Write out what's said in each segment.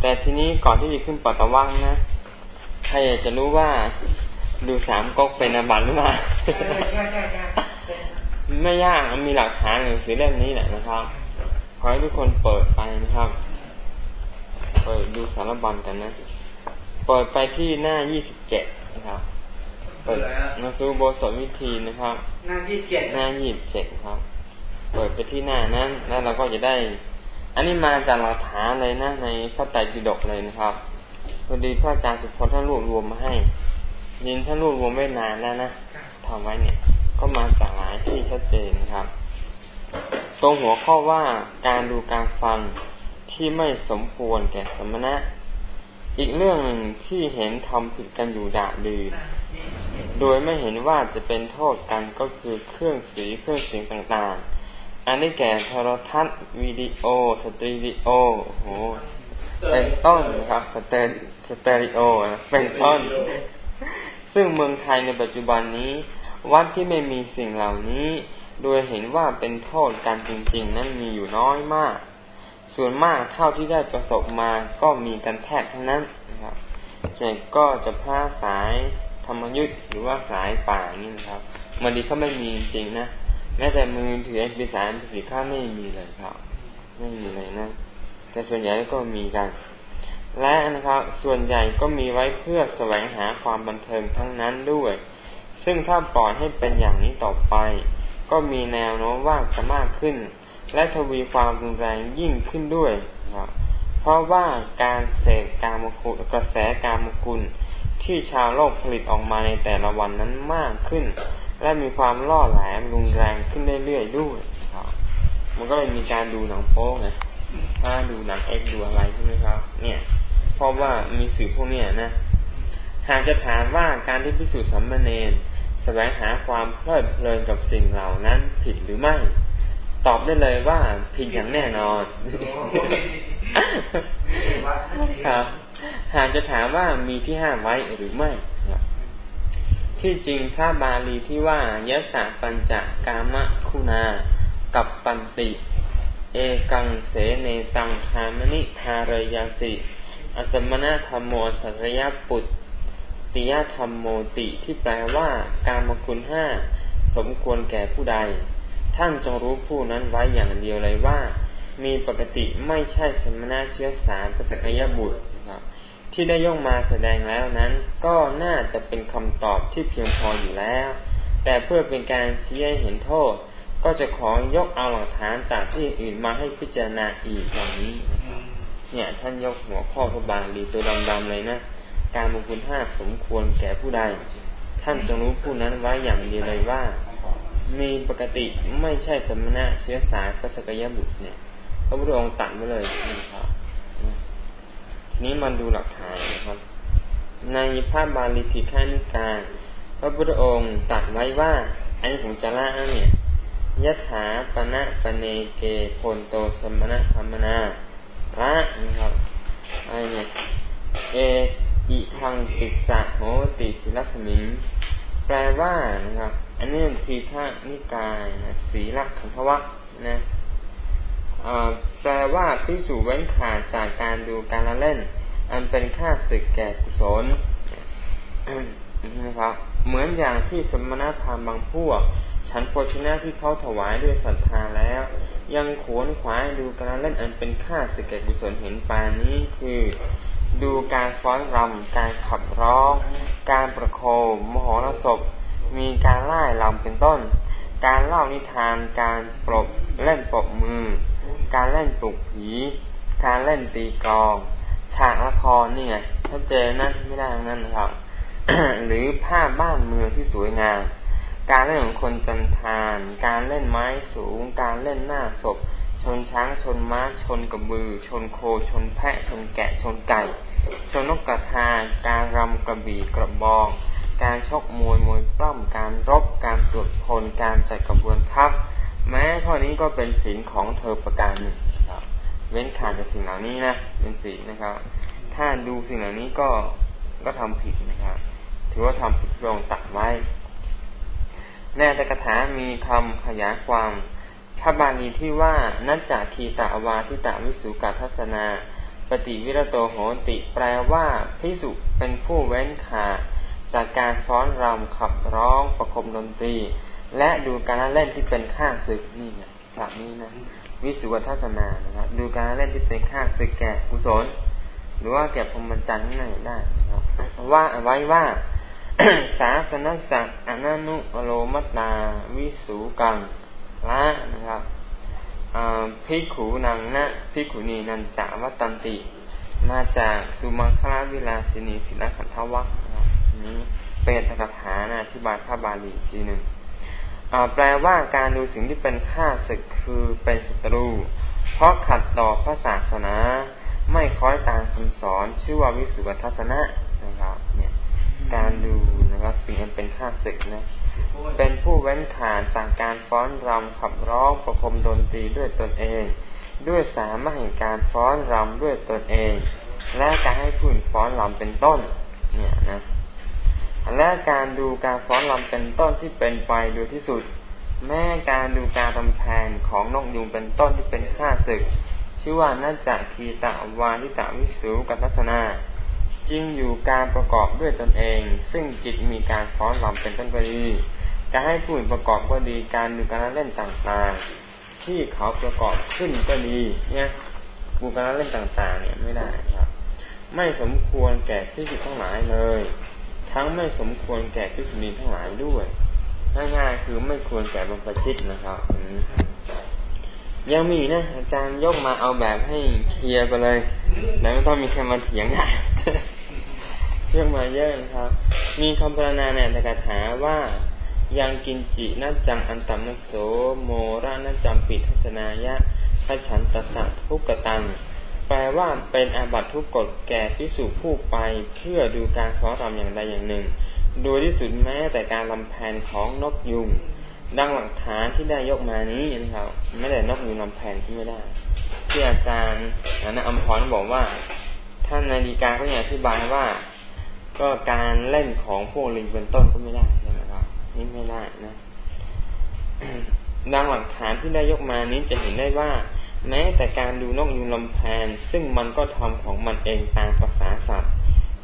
แต่ทีนี้ก่อนที่จะขึ้นปัตตวังนะใครอยากจะรู้ว่าดูสามก๊กเป็นอาบัติหรือเปล่าไม่ยากมีหลักฐานหนังสือเล่มนี้แหละนะครับขอให้ทุกคนเปิดไปนะครับ เปิดดูสารบัญกันนะ เปิดไปที่หน้ายี่สิบเจ็ดนะครับ เปิดมาซูโบสถวิธีนะครับ หน้ายี่สิบเจ็ดหน้ายี่สิบเจ็ดครับ เปิดไปที่หน้านั้น แล้วเราก็จะได้ อันนี้มาจากหลักฐานเลยนะในพระไตรปิฎกเลยนะครับพอดีพระอาจารย์สุพจน์ท่านรวบรวมมาให้ยินท่านรวบรวมไม่นานแล้วนะทำไว้เนี่ย ก็มาจากหลายที่ชัดเจนครับ ตรงหัวข้อว่าการดูการฟังที่ไม่สมควรแก่สมณะ อีกเรื่องหนึ่งที่เห็นทำผิดกันอยู่ด่าดือโดยไม่เห็นว่าจะเป็นโทษกันก็คือเครื่องสีเครื่องเสียงต่างๆ อันนี้แก่โทรทัศน์วิดีโอ สเตริดิโอโหเป็นต้นนะครับสเตสเตอริโอเป็นต้น ซึ่งเมืองไทยในปัจจุบันนี้ วัดที่ไม่มีสิ่งเหล่านี้ โดยเห็นว่าเป็นโทษการจริง ๆ นั้นมีอยู่น้อยมาก ส่วนมากเท่าที่ได้ประสบมาก็มีกันแทบทั้งนั้นนะครับส่วนก็จะพาสายธรรมยุทธ์หรือว่าสายป่านี่นะครับมันดีเขาไม่มีจริงนะ แม้แต่มือถือเอกสารสีข้าไม่มีเลยครับ ไม่มีเลยนะ แต่ส่วนใหญ่ก็มีกัน และนะครับส่วนใหญ่ก็มีไว้เพื่อแสวงหาความบันเทิงทั้งนั้นด้วย ซึ่งถ้าปล่อยให้เป็นอย่างนี้ต่อไป ก็มีแนวโน้มว่าจะมากขึ้น และทวีความรุนแรงยิ่งขึ้นด้วยครับเพราะว่าการเสพการมคุณกระแสการมคุณที่ชาวโลกผลิตออกมาในแต่ละวันนั้นมากขึ้น และมีความล่อแหลมรุนแรงขึ้นเรื่อยๆด้วยครับ มันก็เลยมีการดูหนังโป๊ไงถ้าดูหนังเอ็กดูอะไรใช่ไหมครับ เนี่ย เพราะว่ามีสื่อพวกนี้นะหากจะถามว่าการที่พิสูจน์สัมมาเนรแสวงหาความเพลิดเพลินกับสิ่งเหล่านั้นผิดหรือไม่ ตอบได้เลยว่าผิดอย่างแน่นอนครับหากจะถามว่ามีที่ห้ามไว้หรือไม่ ที่จริงถ้าบาลีที่ว่ายะสาปัญจกามะคุณา กับปันติ เอกังเสเนตังคามนิทารยาสิ อสมณธรรมโมสัตยปุตติยธรรมโมติที่แปลว่า การมคุณห้าสมควรแก่ผู้ใด ท่านจงรู้ผู้นั้นไว้อย่างเดียวเลยว่า มีปกติไม่ใช่สมณะเชื้อสารประสกยบุตร ที่ได้ย่องมาแสดงแล้วนั้น ก็น่าจะเป็นคำตอบที่เพียงพออยู่แล้ว แต่เพื่อเป็นการชี้ให้เห็นโทษ ก็จะขอยกเอาหลักฐานจากที่อื่นมาให้พิจารณาอีกอย่างนี้เนี่ย ท่านยกหัวข้อพระบาลีตัวดำๆเลยนะ การมงคลห้าสมควรแก่ผู้ใด ท่านจงรู้ผู้นั้นไว้อย่างดีเลยว่า มีปกติไม่ใช่สมณะเชื้อสายพระสกยบุตรเนี่ย พระพุทธองค์ตัดไว้เลยนะครับ นี้มาดูหลักฐานนะครับ ในพระบาลีทีฆานิการพระพุทธองค์ตัดไว้ว่าไอันของจาระเนี่ยยะถาปณะปเนเกโพนโตสมณะธรรมนาละนะครับอะไรเนี่ยเออิทังติสะโหติศิลสมิงแปลว่านะครับ อันนี้ทีท่านิกายนะศีลขันธวัคนะ แปลว่าพิสูจเว้นขาดจากการดูการละเล่น อันเป็นค่าศึกแก่กุศลนะครับ เหมือนอย่างที่สมณพราหมณ์บางพวก ฉันโภชนะที่เขาถวายด้วยศรัทธาแล้ว ยังขวนขวายดูการเล่นอันเป็นค่าศึกแก่กุศลเห็นปานนี้คือ ดูการฟ้อนรำการขับร้อง การประโคมมโหรสพ มีการไล่ลำเป็นต้น การเล่านิทานการปรบเล่นปรบมือ การเล่นปลุกผี การเล่นตีกอง ฉากละครนี่ไงถ้าเจอนั่นไม่ได้นั่นนะครับ หรือภาพบ้านเมืองที่สวยงาม การเล่นของคนจันทาน การเล่นไม้สูง การเล่นหน้าศพ ชนช้างชนม้า ชนกระบือ ชนโค ชนแพะ ชนแกะ ชนไก่ ชนนกกระทา การรำกระบี่กระบอง การชกมวยมวยปล้ำการรบ การตรวจพล การจัดกระบวนทัพ แม้ข้อนี้ก็เป็นศีลของเธอประการหนึ่งครับเว้นขาดจากสิ่งเหล่านี้นะเป็นศีลนะครับ ถ้าดูสิ่งเหล่านี้ก็ก็ทำผิดนะครับ ถือว่าทำผิดรองตัดไว้ในแต่กถามีคำขยายความพระบาลีที่ว่านัจจคีตะวาทิตะวิสุกาทัศนา ปฏิวิรโตโหติ แปลว่าพิสุเป็นผู้เว้นขาดจากการฟ้อนรำขับร้องประคมดนตรี และดูการเล่นที่เป็นข้าศึกนี่ไงแบบนี้นะวิสุวทัศนานะครับ ดูการเล่นที่เป็นข้าศึกแก่กุศล หรือว่าแก่พรหมจรรย์นี่ได้นะครับว่าไว้ว่าศาสนสักอนันุโลมตาวิสุกังละนะครับพิขูนังนะพิขุนีนันจาวัตันติ มาจากสุมังคลาวิลาสินีศิลขันธวัคนะครับนี้เป็นตกถานะที่บาลพระบาลีทีหนึ่ง แปลว่าการดูสิ่งที่เป็นข้าศึกคือเป็นศัตรู เพราะขัดต่อพระศาสนา ไม่คล้อยตามคำสอนชื่อว่าวิสุทธทัศนะนะครับ เนี่ย การดูนะครับสิ่งอันเป็นข้าศึกนะเป็นผู้เว้นขาดจากการฟ้อนรำขับร้องประคมดนตรีด้วยตนเอง ด้วยสามารถแห่งการฟ้อนรำด้วยตนเอง และการให้ผู้อื่นฟ้อนรำเป็นต้น เนี่ยนะ และการดูการฟ้อนรำเป็นต้นที่เป็นไปโดยที่สุด แม้การดูการรำแพนของนกยุงเป็นต้นที่เป็นข้าศึก ชื่อว่าน่าจะคีตะวาทิตะวิสุกัตสนาจริงอยู่การประกอบด้วยตนเอง ซึ่งจิตมีการฟ้อนรำเป็นต้นก็ดีการให้ผู้อื่นประกอบก็ดีการดูการเล่นต่างๆ ที่เขาประกอบขึ้นก็ดีเนี่ยดูการเล่นต่างๆ เนี่ยไม่ได้ครับ ไม่สมควรแก่ที่จิตทั้งหลายเลย ทั้งไม่สมควรแก่พิสุนีทั้งหลายด้วยง่ายๆคือไม่ควรแก่บรรพชิตนะครับยังมีนะอาจารย์ยกมาเอาแบบให้เคลียร์ไปเลยแล้วไม่ต้องมีใครมาเถียงอะยกมาเยอะนะครับ มีคำพรรณนาในตกถาว่ายังกินจินัจังอันตัมนโสโมระนัจัมปิทัศนายะพระฉันตสะทุกตัง แปลว่าเป็นอาบัตทุกกฎแก่พิสุผู้ไปเพื่อดูการขอรำอย่างใดอย่างหนึ่ง โดยที่สุดแม้แต่การลำแพนของนกยุง ดังหลักฐานที่ได้ยกมานี้นะครับไม่ได้นกยุงลำแพนที่ไม่ได้ที่อาจารย์อนะอัมพรบอกว่าท่านนาฬิกาก็ยังอธิบายว่า ก็การเล่นของพวกลิงเป็นต้นก็ไม่ได้ใช่ไหมครับนี่ไม่ได้นะดังหลักฐานที่ได้ยกมานี้จะเห็นได้ว่า แม้แต่การดูนกยูงลำแพนซึ่งมันก็ทำของมันเองตามภาษาสัตว์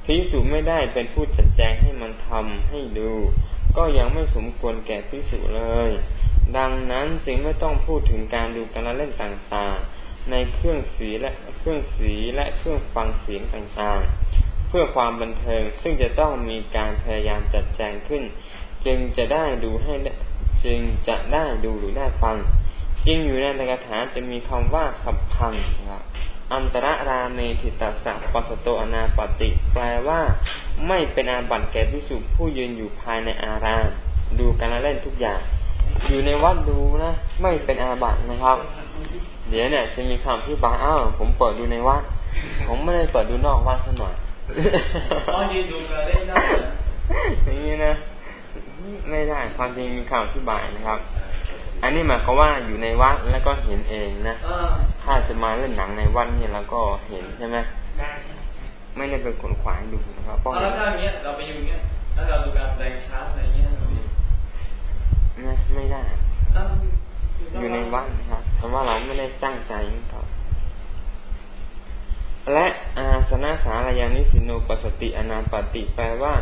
พิสูจไม่ได้เป็นผู้จัดแจงให้มันทำให้ดู ก็ยังไม่สมควรแก่พิสูจเลย ดังนั้นจึงไม่ต้องพูดถึงการดูการเล่นต่างๆ ในเครื่องสีและเครื่องสีและเครื่องฟังเสียงต่างๆ เพื่อความบันเทิงซึ่งจะต้องมีการพยายามจัดแจงขึ้น จึงจะได้ดูให้จึงจะได้ดูหรือได้ฟัง จริงอยู่ในในคาถาจะมีคำว่าสัพพังนะครับอันตรราเมธิตัสสะปัสโตอนาปติ แปลว่า ไม่เป็นอาบัติแก่พิสุผู้ยืนอยู่ภายในอาราม ดูการเล่นทุกอย่าง อยู่ในวัดดูนะ ไม่เป็นอาบัตินะครับ เดี๋ยวเนี่ย จะมีคำที่บาอ้าวผมเปิดดูในวัดผมไม่ได้เปิดดูนอกวัดซะหน่อยอ๋อยืนดูการเล่นได้อย่างนี้นะ ไม่ได้ความจริงมีคำอธิบายนะครับ อันนี้หมายความว่าอยู่ในวัดแล้วก็เห็นเองนะถ้าจะมาเล่นหนังในวัดเนี่ยเราก็เห็นใช่ไหมไม่ได้ไปขนขวายดูนะครับเพราะแล้วถ้าอย่างเงี้ยเราไปอยู่เงี้ยแล้วเราดูการแสดงช้าอะไรเงี้ยนะไม่ได้อยู่ในวัดนะครับแต่ว่าเราไม่ได้จ้างใจครับและอาสนะสารยานิสิโนปสติอนาปติแปลว่า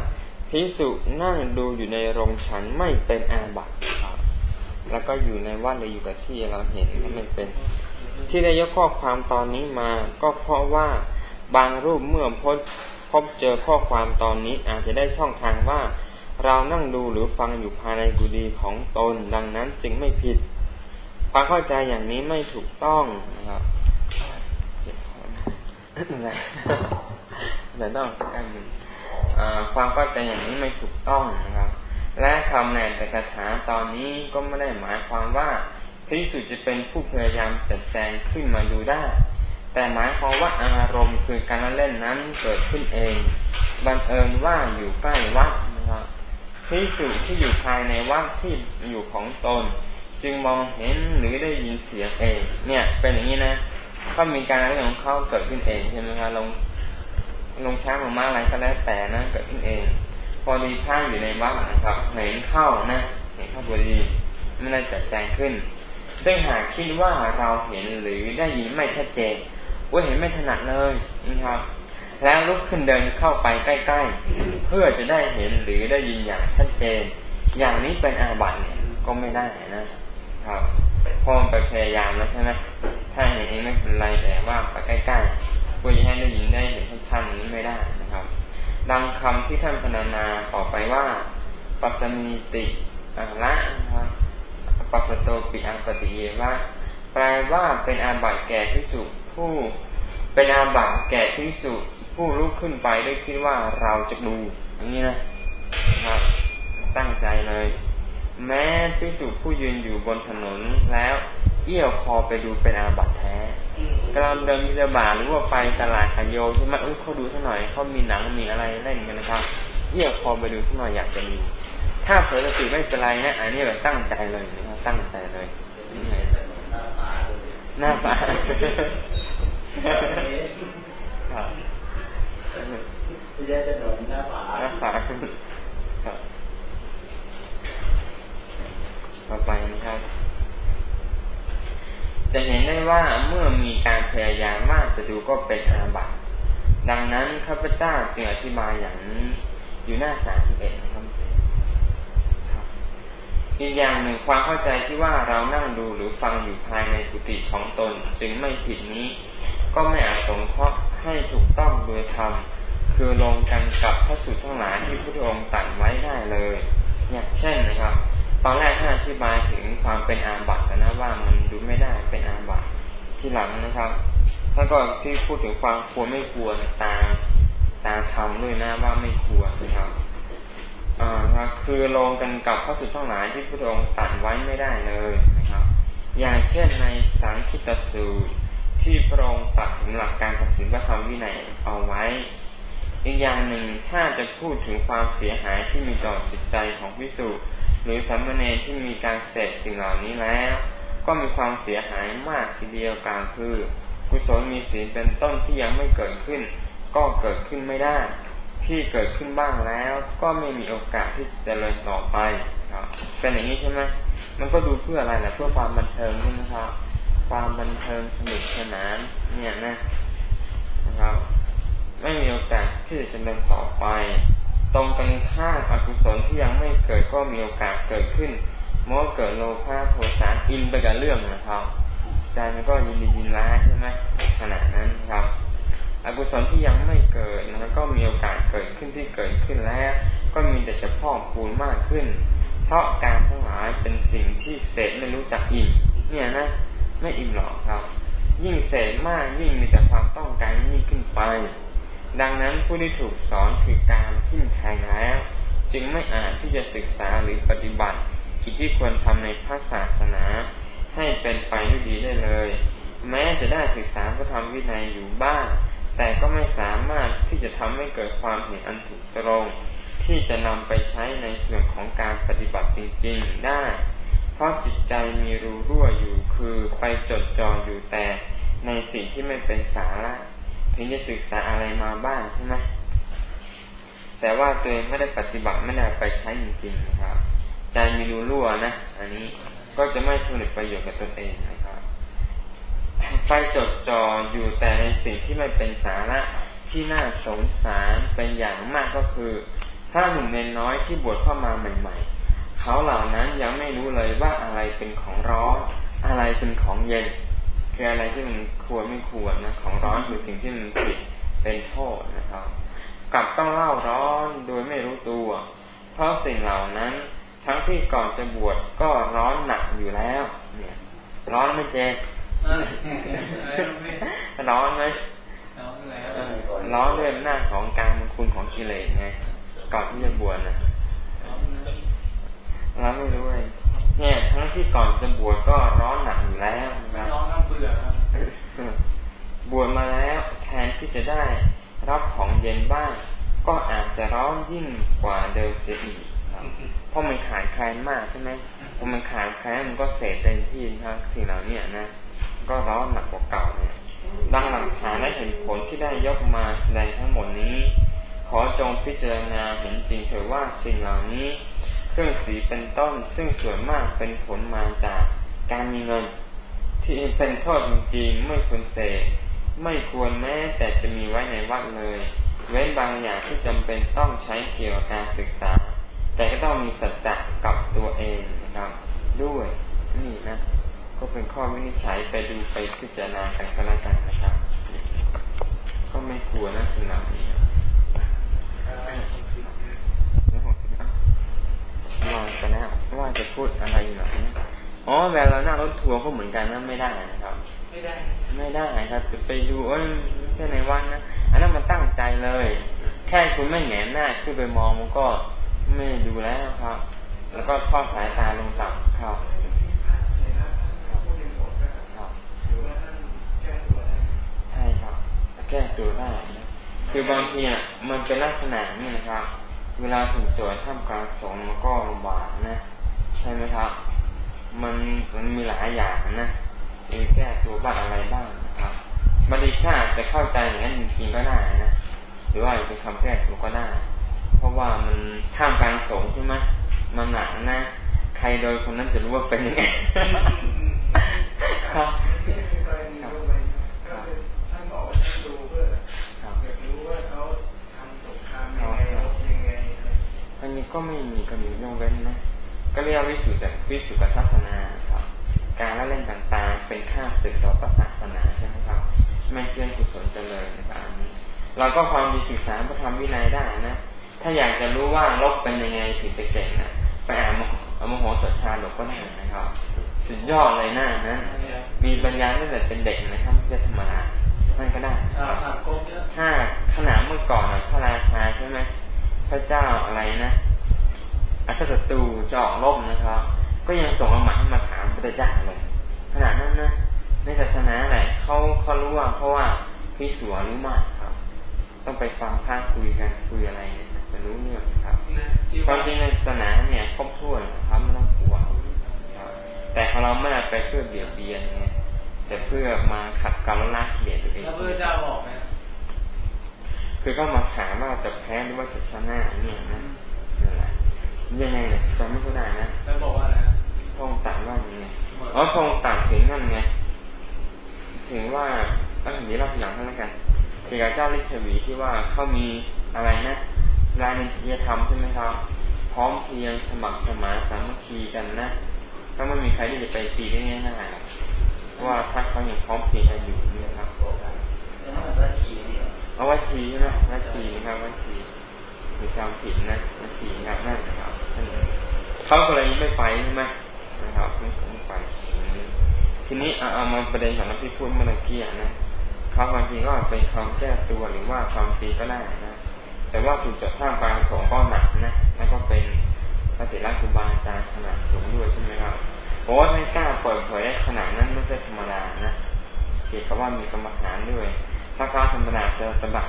พิสุนั่งดูอยู่ในโรงฉันไม่เป็นอาบัติครับ แล้วก็อยู่ในวัดหรืออยู่กับที่เราเห็นก็ไม่เป็น ที่ได้ยกข้อความตอนนี้มาก็เพราะว่าบางรูปเมื่อพบพบเจอข้อความตอนนี้อาจจะได้ช่องทางว่า เรานั่งดูหรือฟังอยู่ภายในกุฏิของตน ดังนั้นจึงไม่ผิดความเข้าใจอย่างนี้ไม่ถูกต้องนะครับเจ็บคอนะแต่ต้องการความเข้าใจอย่างนี้ไม่ถูกต้องนะครับ และคำในแต่คาถาตอนนี้ก็ไม่ได้หมายความว่าพิสุจะเป็นผู้พยายามจัดแจงขึ้นมาดูได้ แต่หมายความว่าอารมณ์คือการเล่นนั้นเกิดขึ้นเอง บังเอิญว่าอยู่ใกล้วัดนะครับพิสุที่อยู่ภายในวัดที่อยู่ของตน จึงมองเห็นหรือได้ยินเสียงเอง เนี่ย เป็นอย่างนี้นะเขามีการเล่นของเขาเกิดขึ้นเองใช่ไหมครับลงลงช้างลงมาอะไรก็แล้วแต่นะเกิดขึ้นเอง พอดีพระอยู่ในวัดนะครับเห็นเข้านะเห็นเข้าพอดีไม่ได้จัดแจงขึ้นซึ่งหากคิดว่าเราเห็นหรือได้ยินไม่ชัดเจนว่าเห็นไม่ถนัดเลยนะครับ แล้วลุกขึ้นเดินเข้าไปใกล้ ๆ เพื่อจะได้เห็นหรือได้ยินอย่างชัดเจน อย่างนี้เป็นอาบัติเนี่ยก็ไม่ได้นะครับพอมไปพยายามแล้วใช่ไหมถ้าเห็นเองไม่เป็นไรแต่ว่าไปใกล้ๆเพื่อให้ได้ยินได้เห็นชัดๆนี้ไม่ได้นะ ดังคำที่ท่านพนานาต่อไปว่า ปัสมีติอะละนะครับปัสโตปิอังปฏิเยวะแปลว่าเป็นอาบัติแก่พิสุผู้ เป็นอาบัติแก่พิสุผู้ลุกขึ้นไปด้วยคิดว่าเราจะดูอย่างนี้นะครับ ตั้งใจเลย แม้พิสุผู้ยืนอยู่บนถนนแล้ว เอี้ยวคอไปดูเป็นอาบัติแท้กำลังเดินมิจบาหรือว่าไปตลาดขยโยใช่ไหมเออเขาดูสักหน่อยเขามีหนังมีอะไรเล่นกันนะครับเอี้ยวคอไปดูสักหน่อยอยากจะดูถ้าเผลอสติไม่เป็นไรนะอันนี้แบบตั้งใจเลยนะครับตั้งใจเลยหน้าปาครับจะจะโดนหน้าผาหน้าผาต่อไปนะครับ จะเห็นได้ว่าเมื่อมีการพยายามมากจะดูก็เป็นอาบัติดังนั้นข้าพเจ้าจึงอธิบายอย่างนี้อยู่หน้าสามสิบเอ็ดนะครับอีกอย่างหนึ่งความเข้าใจที่ว่าเรานั่งดูหรือฟังอยู่ภายในกุฏิของตน จึงไม่ผิดนี้ ก็ไม่อาจสงเคราะห์ให้ถูกต้องโดยธรรมคือลงกันกับพระสูตรทั้งหลายที่พระองค์ตัดไว้ได้เลย อย่างเช่นนะครับ ตอนแรกท่านอธิบายถึงความเป็นอาบัตินะว่ามันดูไม่ได้เป็นอาบัติที่หลังนะครับท่านก็ที่พูดถึงความควรไม่ควรตามตามธรรมด้วยนะว่าไม่ควรนะครับอ่าคือลงกันกับพระสุตทั้งหลายที่พระองค์ตัดไว้ไม่ได้เลยนะครับ อย่างเช่นในสังคิตสูตรที่พระองค์ตัดถึงหลักการตัดสินพระธรรมวินัยเอาไว้ อีกอย่างหนึ่งถ้าจะพูดถึงความเสียหายที่มีต่อจิตใจของพิสุ หรือสัมมาเนที่มีการเสพสิ่งเหล่านี้แล้ว ก็มีความเสียหายมากทีเดียวกลางคือ กุศลมีศีลเป็นต้นที่ยังไม่เกิดขึ้น ก็เกิดขึ้นไม่ได้ ที่เกิดขึ้นบ้างแล้ว ก็ไม่มีโอกาสที่จะเจริญต่อไปครับเป็นอย่างนี้ใช่ไหมมันก็ดูเพื่ออะไรนะเพื่อความบันเทิงใช่ไหมครับ ความบันเทิงสนุกสนานเนี่ยนะนะครับ ไม่มีโอกาสที่จะเจริญต่อไป ตรงกันข้ามอกุศลที่ยังไม่เกิดก็มีโอกาสเกิดขึ้นเมื่อเกิดโลภะโทสะอินไปกับเรื่องนะครับใจมันก็ยินดียินร้ายใช่ไหมขณะนั้นครับอกุศลที่ยังไม่เกิดนะก็มีโอกาสเกิดขึ้นที่เกิดขึ้นแล้ว ก็มีแต่จะพอกพูนมากขึ้น เพราะการทั้งหลายเป็นสิ่งที่เสพไม่รู้จักอิ่มเนี่ยนะไม่อิ่มหรอกครับ ยิ่งเสพมากยิ่งมีแต่ความต้องการยิ่งขึ้นไป ดังนั้นผู้ที่ถูกสอนคือการทิ่มแทงแล้ว จึงไม่อาจที่จะศึกษาหรือปฏิบัติ กิจที่ควรทำในพระศาสนา ให้เป็นไปด้วยดีได้เลย แม้จะได้ศึกษาพระธรรมวินัยอยู่บ้าง แต่ก็ไม่สามารถที่จะทำให้เกิดความเห็นอันถูกตรงที่จะนำไปใช้ในส่วนของการปฏิบัติจริงๆได้ เพราะจิตใจมีรูรั่วอยู่คือไปจดจ่ออยู่แต่ในสิ่งที่ไม่เป็นสาระ ถึงจะศึกษาอะไรมาบ้างใช่ไหมแต่ว่าตัวเองไม่ได้ปฏิบัติไม่ได้ไปใช้จริงๆนะครับ ใจมีรูรั่วนะ อันนี้ก็จะไม่สนุกประโยชน์กับตนเองนะครับไปจดจ่ออยู่แต่ในสิ่งที่ไม่เป็นสาระที่น่าสงสารเป็นอย่างมากก็คือ ถ้าหนุ่มเนนน้อยที่บวชเข้ามาใหม่ ๆ เขาเหล่านั้นยังไม่รู้เลยว่าอะไรเป็นของร้อนอะไรเป็นของเย็น คืออะไรที่มันควรไม่ควรนะ ของร้อนคือสิ่งที่มันผิดเป็นโทษนะครับ กลับต้องเล่าร้อนโดยไม่รู้ตัว เพราะสิ่งเหล่านั้น ทั้งที่ก่อนจะบวชก็ร้อนหนักอยู่แล้ว เนี่ย ร้อนไม่เจร้อนไหมร้อนด้วยหน้าของการมคุณของกิเลสไงก่อนที่จะบวชนะร้อนไม่รู้เลย เนี่ยทั้งที่ก่อนจะบวชก็ร้อนหนักอยู่แล้วนะร้อนน้ำเบื่อบวชมาแล้วแทนที่จะได้รับของเย็นบ้าง ก็อาจจะร้อนยิ่งกว่าเดิมเสียอีกเพราะมันขาดแคลนมากใช่ไหมพอมันขาดแคลนมันก็เสพเต็มที่ทั้งสิ่งเหล่านี้นะ ก็ร้อนหนักกว่าเก่าเนี่ยดังหลักฐานและเห็นผลที่ได้ยกมาแสดงทั้งหมดนี้ ขอจงพิจารณาเห็นจริงเถิดว่าสิ่งเหล่านี้ เครื่องสีเป็นต้น ซึ่งส่วนมากเป็นผลมาจากการมีเงิน ที่เป็นโทษจริงๆไม่ควรเสกไม่ควรแม้แต่จะมีไว้ในวัดเลย เว้นบางอย่างที่จำเป็นต้องใช้เกี่ยวกับการศึกษา แต่ก็ต้องมีสัจจะกับตัวเองนะครับ ด้วยนี่นะ ก็เป็นข้อวินิจฉัยไปดูไปพิจารณากันก็แล้วกันนะครับ ก็ไม่กลัวนะสำหรับนี้แล้วหกสิบอะ ว่ากันแล้วว่าจะพูดอะไรหน่อยนะอ๋อเวลาเรานั่งรถทัวร์ก็เหมือนกันนะไม่ได้นะครับ ไม่ได้ ไม่ได้ครับ จะไปดูเอ้ยไม่ใช่ในวันนะอันนั้นมันตั้งใจเลย แค่คุณไม่แงนหน้าขึ้นไปมองมันก็ไม่ดูแล้วครับ แล้วก็ทอดสายตาลงต่ำครับใช่ครับแก้ตัวได้นะคือบางทีอะมันเป็นลักษณะนี่นะครับ เวลาถูกโจทย์ท่ามกลางสงมันก็ลำบากนะ ใช่ไหมครับ มันมันมีหลายอย่างนะมีแก้ตัวบ้างอะไรบ้างนะครับบางทีถ้าจะเข้าใจอย่างนั้นจริงๆก็ได้นะหรือว่าเป็นคำแก้ตัวก็ได้เพราะว่ามันท่ามกลางสงใช่ไหมมันหนักนะ ใครโดยคนนั้นจะรู้ว่าเป็นยังไงครับ ก็ไม่มีกำหนดยกเว้นนะก็เรียกวิสุทธิวิสุทธิศาสนาครับ การละเล่นต่างๆ เป็นข้าศึกต่อพระศาสนาใช่ไหมครับ ไม่เชื่อกุศลเจริญนะครับอันนี้เราก็ความดีศึกษาพระธรรมวินัยได้นะ ถ้าอยากจะรู้ว่าลบเป็นยังไงถึงจะเก่งนะไปอ่านมโหสถชาดกก็ได้นะครับสุดยอดเลยหน้านะ มีปัญญาตั้งแต่เป็นเด็กนะครับไม่ใช่ธรรมดานั่นก็ได้ถ้าขนาดเมื่อก่อนพระราชาใช่ไหมพระเจ้าอะไรนะ อาชาศัตรูจะออกรบนะครับ ก็ยังส่งอมาให้มาถามพระเจ้าเลยขนาดนั้นนะในศาสนาไหนเขาเขารู้ว่าเพราะว่าพิสัวรู้มากครับ ต้องไปฟังพระคุยกันคุยอะไรเนี่ยจะรู้เรื่องครับความจริงในศาสนาเนี่ยครบถ้วนครับไม่ต้องกลัวแต่ของเราไม่ได้ไปเพื่อเบียดเบียนไงแต่เพื่อมาขัดกันละเกียดตัวเองแล้วพระเจ้าบอกไหมคือก็มาถามว่าจะแพ้หรือว่าจะชนะเนี่ยนะนั่นแหละ ยังไงเนี่ยจำไม่ค่อยได้นะแล้วบอกว่าอะไรพงต่างว่าอย่างไงอ๋อพงต่างถึงนั่นไงถึงว่าเออเดี๋ยวเราสนับให้แล้วกันเกี่ยวกับเจ้าลิชวีที่ว่าเขามีอะไรนะรายในเทียธรรมใช่ไหมครับ พร้อมเพียงสมัครสมานสามัคคีกันนะก็ไม่มีใครที่จะไปตีได้ง่ายๆเพราะว่าถ้าเขาอย่างพร้อมเพียงกันอยู่นี่ครับเอาวัชีใช่ไหมวัชีนะครับวัชีคือจำผิดนะวัชีนะครับนั่นนะครับ เขาก็เลยไม่ไปใช่ไหมนะครับไม่ไป ทีนี้เอามาประเด็นของนักพิพูดเมื่อกี้นะเขาบางทีก็เป็นคำแก้ตัวหรือว่าความจริงก็ได้นะ แต่ว่าถูกจัดท่ามกลางของก็หนักนะ แล้วก็เป็นพระเถระครูบาอาจารย์ขนาดสูงด้วยใช่ไหมครับโอ้ไม่กล้าเปิดเผยได้ขนาดนั้นไม่ใช่ธรรมดานะเกี่ยวกับว่ามีกรรมฐานด้วย ถ้ากล้าธรรมดาจะตบัก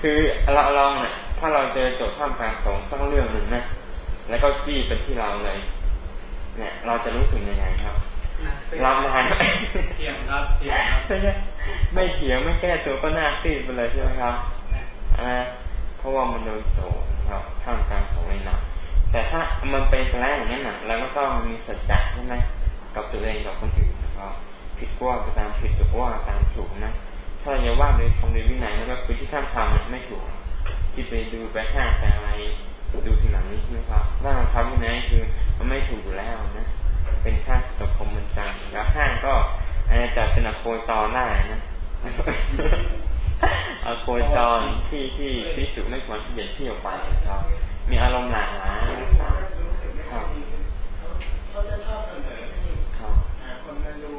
คือเราลองเนี่ยถ้าเราเจอโจทย์ท่ามกลางสองสักเรื่องหนึ่งนะแล้วก็จี้เป็นที่เราเลย เนี่ย เราจะรู้สึกยังไงครับรับได้เถียงครับเถียงครับไม่ใช่ไม่เถียงไม่แก้ตัวก็น่าซีดไปเลยใช่ไหมครับอ่าเพราะว่ามันโดนโจครับท่ามกลางสองในหนักแต่ถ้ามันเป็นไปแล้วอย่างนี้หนักแล้วก็ต้องมีสัจจะใช่ไหมกับตัวเองกับคนอื่นนะครับผิดก็ว่าตามผิดถูกก็ว่าตามถูกนะถ้าเราจะว่าโดยทำโดยวินัยแล้วก็คือที่ท่านทำไม่ถูก ที่ไปดูไปห้าแต่อะไรดูทีหลังนี้ใช่ไหมครับว่าเราทำวินัยคือมันไม่ถูกอยู่แล้วนะ เป็นข้าสตพรมมันจังแล้วห้างก็อาจจะเป็นอโคจรได้นะอโคจรที่ที่พิสุไม่ควรที่จะเที่ยวไปครับ มีอารมณ์หลากหลายครับเขาจะชอบเสนอให้คนมาดู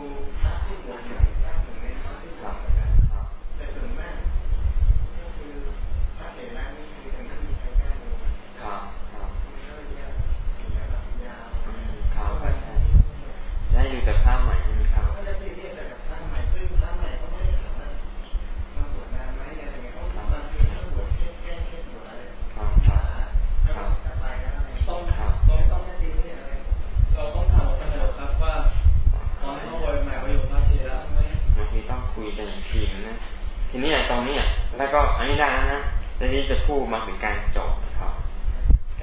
ทีนี้ตรงนี้แล้วก็อันนี้ได้นะทีนี้จะพูดมาถึงการโจทย์ครับ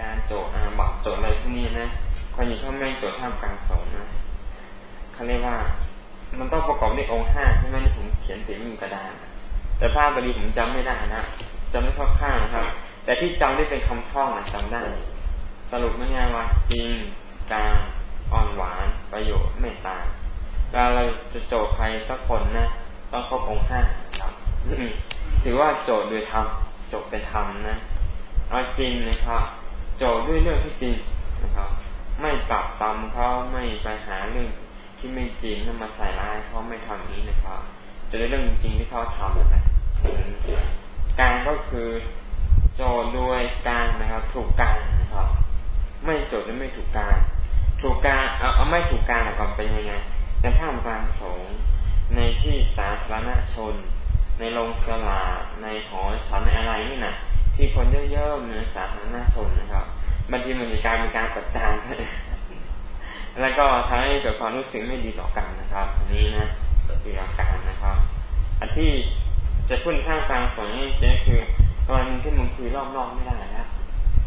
การโจทย์อาบัตโจทย์อะไรพวกนี้นะคนนี้เขาไม่โจทย์ท่ามกลางสงนะเขาเรียกว่า มันต้องประกอบด้วยองค์ห้าใช่ไหมที่ผมเขียนติดมือกระดานแต่ภาพบาลีผมจำไม่ได้นะจำไม่ค่อยข้างนะครับ แต่ที่จำได้เป็นคำท่องนะจำได้ สรุปไม่ง่ายว่าจริงกลารอ่อนหวาน ประโยชน์เมตตาเวลาเราจะโจทย์ใครสักคนนะต้องครบองค์ห้า ถือว่าโจทย์โดยธรรมจทย์เป็นธรรมนะเอาจริงนะครับ โจทย์ด้วยเรื่องที่จริงนะครับ ไม่ปรับตามเขาไม่ไปหาเรื่องที่ไม่จริงนั่นมาใส่ร้ายเขาไม่ทำนี้นะครับจะได้เรื่องจริงที่เขาทำนะการก็คือโจทย์ด้วยการนะครับ ถูกการนะครับ ไม่โจทย์และไม่ถูกการ ถูกการเอาเอาไม่ถูกการก่อนเป็นยังไงในท่ามกลางสงในที่สาธารณชน ในโรงสลาในหอฉันในอะไรนี่นะที่คนเยอะๆในสาธารณชนนะครับบางทีมันมีการมีการประจานแล้วก็ทำให้เกิดความรู้สึกไม่ดีต่อกันนะครับอันนี้นะคืออาการนะครับ อันที่จะพูดข้างกลางสองนี้เจ๊คือตอนนึงที่มึงคุยรอบนอกไม่ได้แล้ว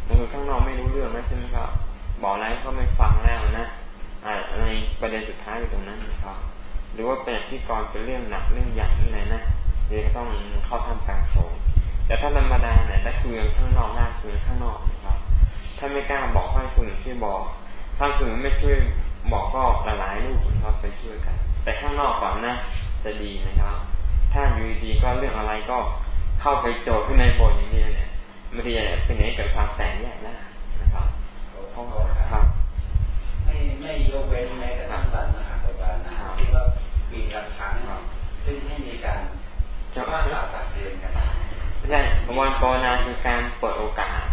มึงคุยข้างนอกไม่รู้เรื่องนะใช่ไหมครับ บอกอะไรก็ไม่ฟังแล้วนะอ่าในประเด็นสุดท้ายอยู่ตรงนั้นนะครับ หรือว่าเป็นที่กรเป็นเรื่องหนักเรื่องใหญ่นี่เลยนะ เดี๋ยวก็ต้องเข้าทำกลางสงแต่ถ้าธรรมดาเนี่ยได้คุยกันข้างนอกได้คุยข้างนอกนะครับ ถ้าไม่กล้าบอกให้คนอื่นช่วยบอก ถ้าคนอื่นไม่ช่วยบอกก็ละลายลูกนะครับไปช่วยกัน แต่ข้างนอกก่อนนะจะดีนะครับ ถ้าอยู่ดีก็เรื่องอะไรก็เข้าไปโจทย์ขึ้นในบทอย่างเดียวเนี่ยไม่ได้เป็นไหนเกิดความแตกแยกได้นะครับเพราะครับ ไม่ไม่ยกเว้นแม้กระทั่งบันมหากบาลนะที่ว่าปีละครั้งซึ่งให้มีการ จะว่ากล่าวตักเตือนกันใช่วันปอนาคือการเปิดโอกาส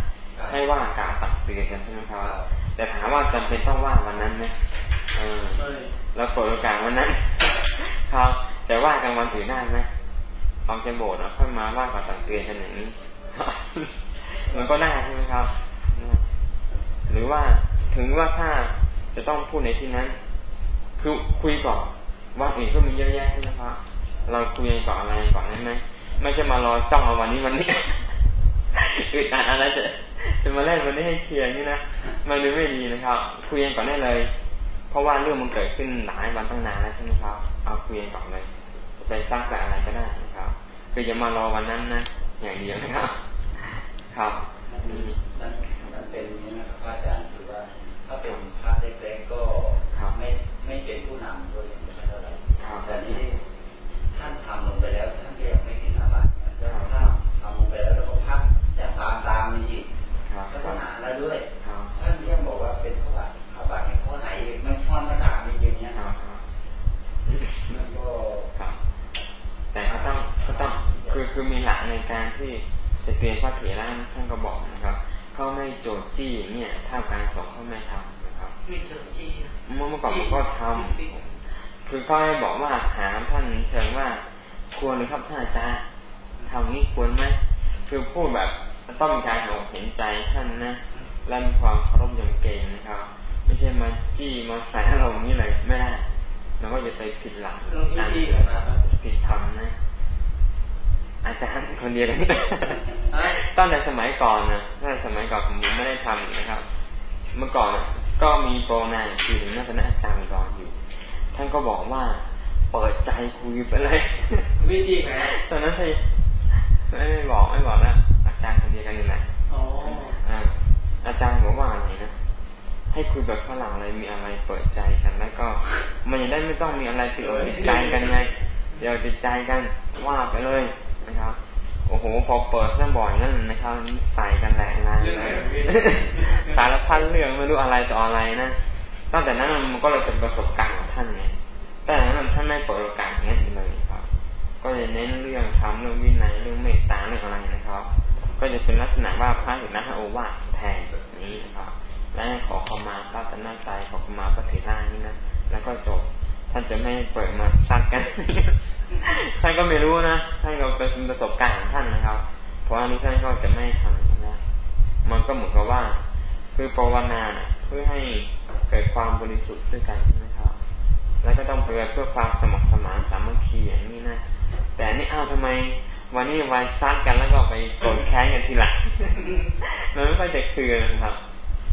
ให้ว่ากล่าวตักเตือนกันใช่ไหมครับแต่ถามว่าจำเป็นต้องว่าวันนั้นไหมเออเราเปิดโอกาสวันนั้นครับแต่ว่ากันวันอื่นได้ไหมออกจะโบสถ์แล้วค่อยมาว่ากล่าวตักเตือนกันอย่างนี้มันก็ได้ใช่ไหมครับ หรือว่าถึงว่าถ้าจะต้องพูดในที่นั้น คือคุยก่อนว่าอื่นก็มีเยอะแยะใช่ไหมครับ เราคุยก่อนอะไรก่อนได้ไหมไม่ใช่มารอจ้องเอาวันนี้วันนี้อึดอัดอะไรจะจะมาเล่นวันนี้ให้เคลียร์นี่นะมันดูไม่ดีนะครับ คุยกันก่อนได้เลย เพราะว่าเรื่องมันเกิดขึ้นหลายวันตั้งนานแล้วใช่ไหมครับ เอาคุยกันก่อนเลยจะไปสร้างแบบอะไรก็ได้นะครับ คืออย่ามารอวันนั้นนะอย่างเดียวนะครับ ครับมันมันเป็นอย่างนี้นะครับอาจารย์คือว่าถ้าเป็นพระเล็กๆก็ไม่ไม่เป็นผู้นำด้วยอย่างนี้เท่าไหร่แต่นี้ท่านทำลงไปแล้วท่านก็ยังไม่เห็นอะไรแล้วถ้าทำลงไปแล้วแล้วก็พักจะตามตามอีกแล้วก็นานแล้วด้วยท่านยังบอกว่าเป็นขบัตขบัตในข้อไหนไม่ชอบมาด่าไม่อย่างเงี้ยมันก็แต่ก็ต้องก็ต้อง คือคือมีหลักในการที่จะเตือนพระเถระท่านก็บอกนะครับ เขาไม่โจดจี้เนี่ยถ้าการสอนเขาไม่ทำนะครับไม่โจดจี้เมื่อเมื่อก่อนผมก็ทำคือเขาให้บอกว่าถามท่านเชิงว่า ควรหรือครับท่านอาจารย์ทำนี้ควรไหมคือพูดแบบต้องมีการเห็นใจท่านนะและมีความเคารพยำเกรงนะครับ ไม่ใช่มาจี้มาใส่อารมณ์นี้เลยไม่ได้มันก็จะไปผิดหลักการผิดธรรมนะ อาจารย์คนเดียวกันตั้งแต่สมัยก่อนนะตั้งแต่สมัยก่อนผมไม่ได้ทำนะครับ เมื่อก่อนก็มีโปรนายคือหนึ่งนักอาจารย์รอนอยู่ ท่านก็บอกว่าเปิดใจคุยไปเลยวิธีไหมตอนนั้นใช่ไม่ไม่บอกไม่บอกนะอาจารย์คนเดียวกันนี่แหละอ๋ออาจารย์บอกว่าอะไรนะให้คุยแบบฝรั่งเลยมีอะไรเปิดใจกัน แล้วก็ มันจะได้ไม่ต้องมีอะไรติดอกติดใจกันไงเดี๋ยวติดใจกันว่าไปเลย นะครับ โอ้โห พอเปิดเรื่องบ่อยนั่นนะครับใส่กันแหลกลายเลยสารพัดเรื่องไม่รู้อะไรต่ออะไรนะตั้งแต่นั้นมันก็เลยเป็นประสบการณ์ของท่านไงแต่นั้นท่านไม่เปิดโอกาสงี้เลยครับ ก็จะเน้นเรื่องทำเรื่องวินัยเรื่องเมตตาเรื่องอะไรนะครับ ก็จะเป็นลักษณะว่าพระเห็นนะโอวาแทนแบบนี้นะครับ และขอขมาพระตนาใจขอขมาพระเถระนี่นะแล้วก็จบ ท่านจะไม่เปิดมาซัดกัน ท่านก็ไม่รู้นะ ท่านก็เป็นประสบการณ์ของท่านนะครับ เพราะอันนี้ท่านก็จะไม่ทำนะ มันก็เหมือนกับว่า คือภาวนาเพื่อให้เกิดความบริสุทธิ์ด้วยกันใช่ไหมครับ แล้วก็ต้องเพื่อเพื่อความสมัครสมานสามัคคีอย่างนี้นะ แต่นี่อ้าวทำไม วันนี้วันซัดกันแล้วก็ไปโกรธแค้นกันทีหลังมันไม่ค่อยจะคือนะครับ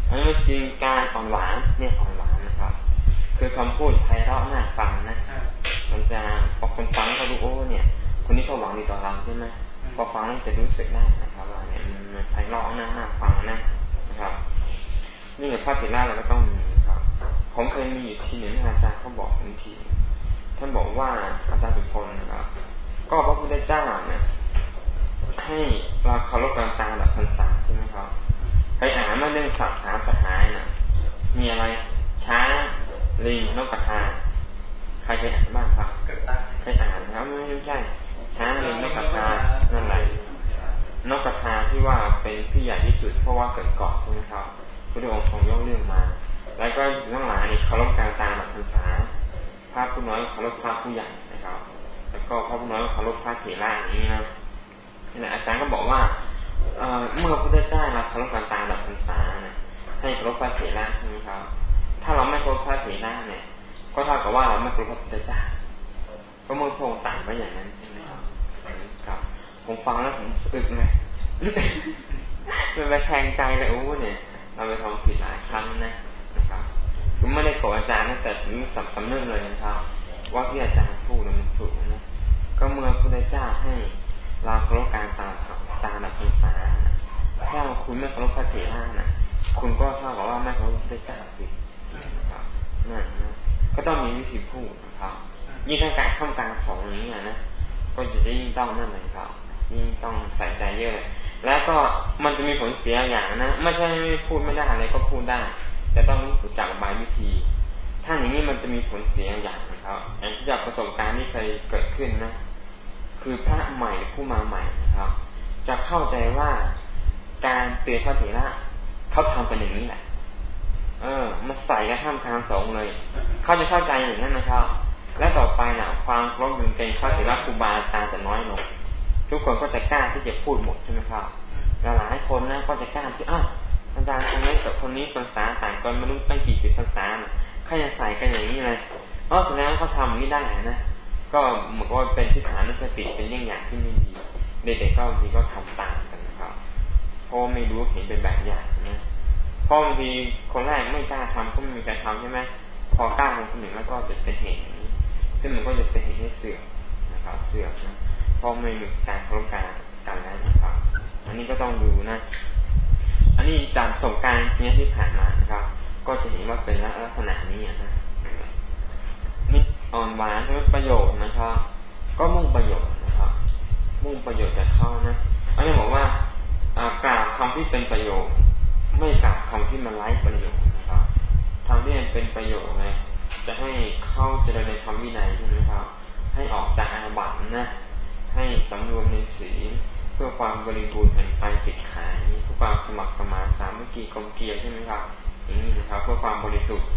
อันนี้จริงการอ่อนหวานเนี่ยอ่อนหวาน ครับคือคำพูดไพเราะน่าฟังนะ มันจะพอคนฟังเขาดูโอ้เนี่ย คนนี้เขาหวังดีต่อเราใช่ไหมพอฟังแล้วจะรู้สึกได้นะครับว่าเนี่ยมันไพเราะนะน่าฟังนะนะครับ นี่กับพระเถระเราก็ต้องมีครับ ผมเคยมีอยู่ทีหนึ่งอาจารย์เขาบอกทังทีท่านบอกว่าอาจารย์สุพลนะครับ ก็พระพุทธเจ้าเนี่ยให้เราเคารพการตามแบบพรรษาใช่ไหมครับ ไปอ่านมาเรื่องสัตว์หาสหายนะมีอะไรช้าง ลิงนกกระทาใครเคยอ่านบ้างครับเคยอ่านครับไม่ใช่ช้างลิงนกกระทานั่นแหละนกกระทาที่ว่าเป็นพี่ใหญ่ที่สุดเพราะว่าเกิดเกาะใช่ไหมครับพระองค์ทรงยกเรื่องมา แล้วก็ทั้งหลายนี่เคารพการตามแบบพรรษาพระผู้น้อยเคารพพระผู้ใหญ่นะครับ แล้วก็พระผู้น้อยเคารพพระเถระอย่างนี้นะนี่แหละอาจารย์ก็บอกว่าเมื่อพระพุทธเจ้าเราเคารพการตามแบบพรรษานะให้เคารพพระเถระใช่ไหมครับ ถ้าเราไม่เคารพพระเถระเนี่ย ก็เท่ากับว่าเราไม่เคารพพระพุทธเจ้าก็เมื่อพระองค์ต่างไว้อย่างนั้นใช่ไหมครับครับผมฟังแล้วผมอึกเลยมันไปแทงใจเลยโอ้เนี่ย เราไปทำผิดหลายครั้งนะนะครับผมไม่ได้โกรธอาจารย์แต่รู้สับสำเนึกเลยนะครับ ว่าที่อาจารย์พูดมันถูกนะก็เมื่อพระเจ้าให้เราเคารพการตามตามแบบภาษาถ้าคุณไม่เคารพพระเถระนะคุณก็เท่ากับว่าไม่เคารพพระเจ้าผิด นั่นนะก็ต้องมีวิธีพูดนะครับยิ่งถ้าการข้ามการสอนอย่างนี้นะก็จะยิ่งต้องนั่นเลยครับยิ่งต้องใส่ใจเยอะเลยแล้วก็มันจะมีผลเสียอย่างนะไม่ใช่ไม่พูดไม่ได้อะไรก็พูดได้แต่ต้องรู้จักบายวิธี ถ้าอย่างนี้มันจะมีผลเสียอย่างนะครับอย่างที่จากประสบการณ์ที่เคยเกิดขึ้นนะคือพระใหม่ผู้มาใหม่นะครับ จะเข้าใจว่าการเตือนพระเถระเขาทำเป็นอย่างนี้แหละ เออมาใส่กันท่ามกลางสงเลย เขาจะเข้าใจอย่างนั้นนะครับ และต่อไปนะ่ะความเคารพเกรงพระเถระครูบาอาจารย์จะน้อยลง ทุกคนก็จะกล้าที่จะพูดหมดใช่ไหมครับหลายคนนะก็จะกล้าที่อ้าวอาจารย์คนนี้กับคนนี้ภาษาต่างกันไม่รู้ตั้งกี่สิบภาษาเขาจะใส่กันอย่างนี้เลยเพราะแสดงเขาทำนี้ได้นะ ก็เหมือนว่าเป็นที่ฐานสติเป็นอย่างอย่างที่ไม่ดีเด็กๆก็บางทีก็ทำตามกันนะครับเพราะไม่รู้เห็นเป็นแบบอย่างนะ พราะบางทีคนแรกไม่กล้าทำก็ไม่มีใครทำใช่ไหมพอกล้าทำคนหนึ่งแล้วก็จะเป็นเหตุซึ่งมันก็จะเป็นเหตุให้เสื่อมนะครับ เสื่อมนะเพราะไม่มีการเคารพการกันแล้วนะครับ อันนี้ก็ต้องดูนะ อันนี้จากประสบการณ์นี้ที่ผ่านมานะครับ ก็จะเห็นว่าเป็นลักษณะนี้นะนี่อ่อนหวานด้วยประโยชน์นะครับ ก็มุ่งประโยชน์นะครับ มุ่งประโยชน์จากเขานะอันนี้บอกว่ากล่าวคำที่เป็นประโยชน์ ไม่กล่าวคำที่มันไร้ประโยชน์นะครับทำที่มันเป็นประโยชน์นะจะให้เข้าเจริญในธรรมวินัยใช่ไหมครับ ให้ออกจากอาบัตินะ ให้สำรวมในศีลเพื่อความบริบูรณ์แห่งไปสิกขาเพื่อความสมัครสมานสามัคคีกลมเกลียวใช่ไหมครับอย่างนี้นะครับ เพื่อความบริสุทธิ์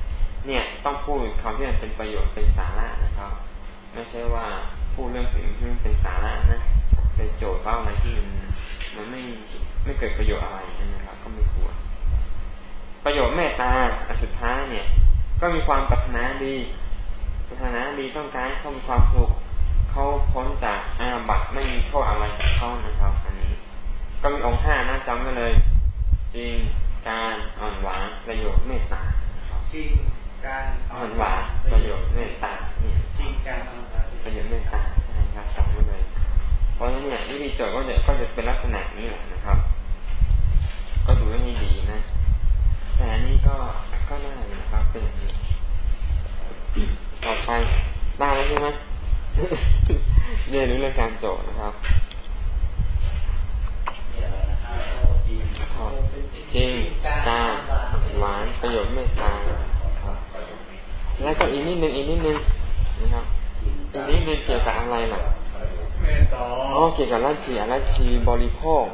เนี่ยต้องพูดคำที่มันเป็นประโยชน์เป็นสาระนะครับ ไม่ใช่ว่าพูดเรื่องสิ่งที่มันเป็นสาระนะเป็นโจทย์ว่าอะไรที่มันมันไม่ไม่เกิดประโยชน์อะไรนะครับ ก็ไม่ควร ประโยชน์เมตตาอันสุดท้ายเนี่ย ก็มีความปรารถนาดีปรารถนาดีต้องการให้เขามีความสุขเขาพ้นจากอาบัตไม่มีโทษอะไรเขานะครับ อันนี้ ก็มีองค์ห้านะจำไว้เลย จริงการอ่อนหวานประโยชน์เมตตาจริงการอ่อนหวานประโยชน์เมตตาเนี่ยจริงการอ่อนหวานประโยชน์เมตตาใช่ครับจำไว้เลย เพราะฉะนั้นเนี่ยวิธีโจทย์ก็จะก็จะเป็นลักษณะนี้แหละนะครับ ก็ดูให้ดีนะ แต่นี่ก็ก็ได้นะครับเป็นอย่างนี้ต่อไปได้แล้วใช่ไหมเรียนรู้เรื่องการโจทย์นะครับจริงกาหวานประโยชน์เมตตาครับแล้วก็อีกนิดนึงอีกนิดนึงนะครับอีกนิดนึงเกี่ยวกับอะไรล่ะอ๋อเกี่ยวกับราชีราชีบริโภค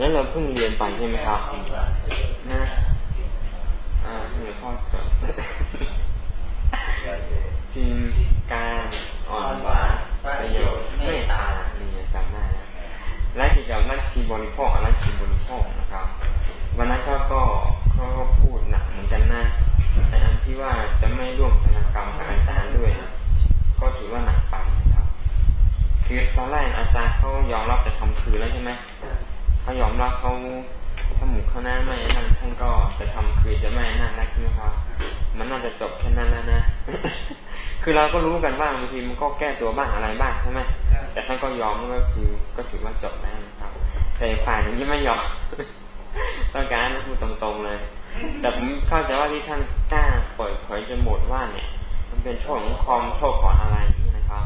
นั้นเราเพิ่งเรียนไปใช่ไหมครับ นะ อ่าหลวงพ่อจดจริงการอ่อนหวานประโยชน์เมตตาเนี่จำได้นะและเกี่ยวกับนักชีบริโภคนักชีบริโภคนะครับวันนั้นก็ก็เขาก็พูดหนักเหมือนกันนะแต่อันที่ว่าจะไม่ร่วมชนะกรรมกับอาจารย์ด้วยก็ถือว่าหนักไปนะครับคือตอนแรกอาจารย์เขายอมรับจะทำคืนแล้วใช่ไหมเขายอมรับเขา ถ้าหมู่ข้าหน้าไม่นั่นท่านก็จะทำคือจะไม่นั่นนะใช่ไหมครับ มันน่าจะจบแค่นั้นแล้วนะ คือเราก็รู้กันว่าบางทีมันก็แก้ตัวบ้างอะไรบ้างใช่ไหมแต่ท่านก็ยอมก็คือก็ถือว่าจบแล้วนะครับ แต่ฝ่ายนี้ไม่ยอมต้องการพูดตรงๆเลย แต่ผมเข้าใจว่าที่ท่านกล้าเปิดเผยจนหมดว่าเนี่ย มันเป็นโทษของคอมโทษของอะไรนี่นะครับ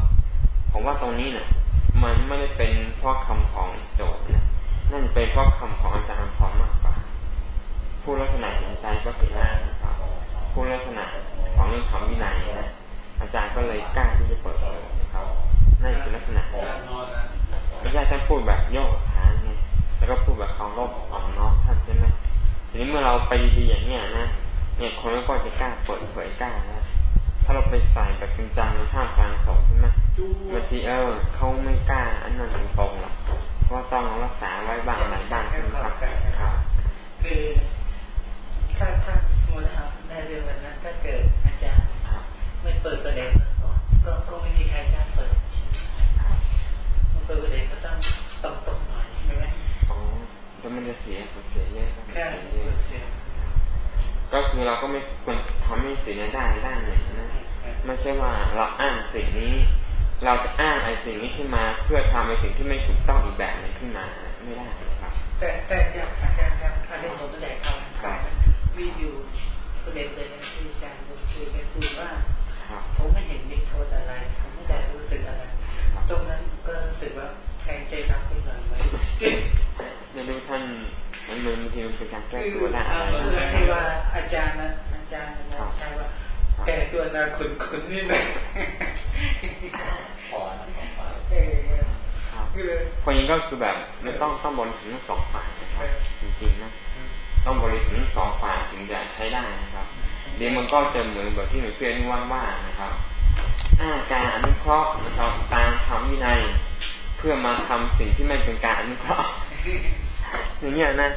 ผมว่าตรงนี้เนี่ยมันไม่ได้เป็นเพราะคำของโจทย์นะนั่นเป็นเพราะคำของอาจารย์พร้อมมาก ผู้ลักษณะเห็นใจก็ผิดหน้านะครับผู้ลักษณะของเรื่องคำวินัยนะอาจารย์ก็เลยกล้าที่จะเปิดเผยนะครับนั่นคือลักษณะไม่ใช่ท่านพูดแบบโยกฐานไงแล้วก็พูดแบบเขารบอ่อนน้อมท่านใช่ไหมทีนี้เมื่อเราไปดีอย่างเนี้ยนะเนี่ยคนก็จะกล้าเปิดเผยกล้านะถ้าเราไปใส่แบบจริงจังในท่ามกลางศพใช่ไหมบางทีเออเขาไม่กล้าอันนั้นตรงๆหรอกว่าต้องรักษาไว้บ้างอะไรบ้างใช่ไหมครับคือ ถ้าถ้าสมมตินะครับในเรื่องวันนั้นถ้าเกิดอาจารย์ไม่เปิดประเด็นก่อนก็ก็ไม่มีใครจะเปิดเปิดประเด็นก็ต้องต้องตรงหน่อยใช่ไหมอ๋อจะมันจะเสียเสียเยอะเสียก็คือเราก็ไม่ควรทำให้เสียในด้านด้านหนึ่งนะไม่ใช่ว่าเราอ้างสิ่งนี้ เราจะอ้างไอ้สิ่งนี้ขึ้นมา เพื่อทำไอ้สิ่งที่ไม่ถูกต้องอีกแบบหนึ่งขึ้นมาไม่ได้ครับ แต่แต่อยากอาจารย์ครับอาจารย์ผมแสดงค วามวิดีโอประเด็นเลยนะที่อาจารย์คุยกันคุยว่าผมไม่เห็นมีโทษอะไรผมไม่ได้รู้สึกอะไรตรงนั้นก็รู้สึกว่าแทงใจรับไปหน่อยไหมไม่รู้ท่านมันมันบางทีมันเป็นการแก้ตัวได้อะไรนะที่ว่าอาจารย์นะอาจารย์นะใช่ว่าแก้ตัวนะขุนขุนนี่เลยพอเออ คนนี้ก็คือแบบไม่ต้องต้องบริสุทธิ์ทั้งสองฝ่ายนะครับจริงๆนะต้องบริสุทธิ์ทั้งสองฝ่ายถึงจะใช้ได้นะครับเดี๋ยวมันก็จะเหมือนแบบที่หนูเพื่อนว่าว่านะครับอาการอนุเคราะห์นะครับตามธรรมวินัยเพื่อมาทำสิ่งที่ไม่เป็นการอนุเคราะห์อย่างเงี้ยนะ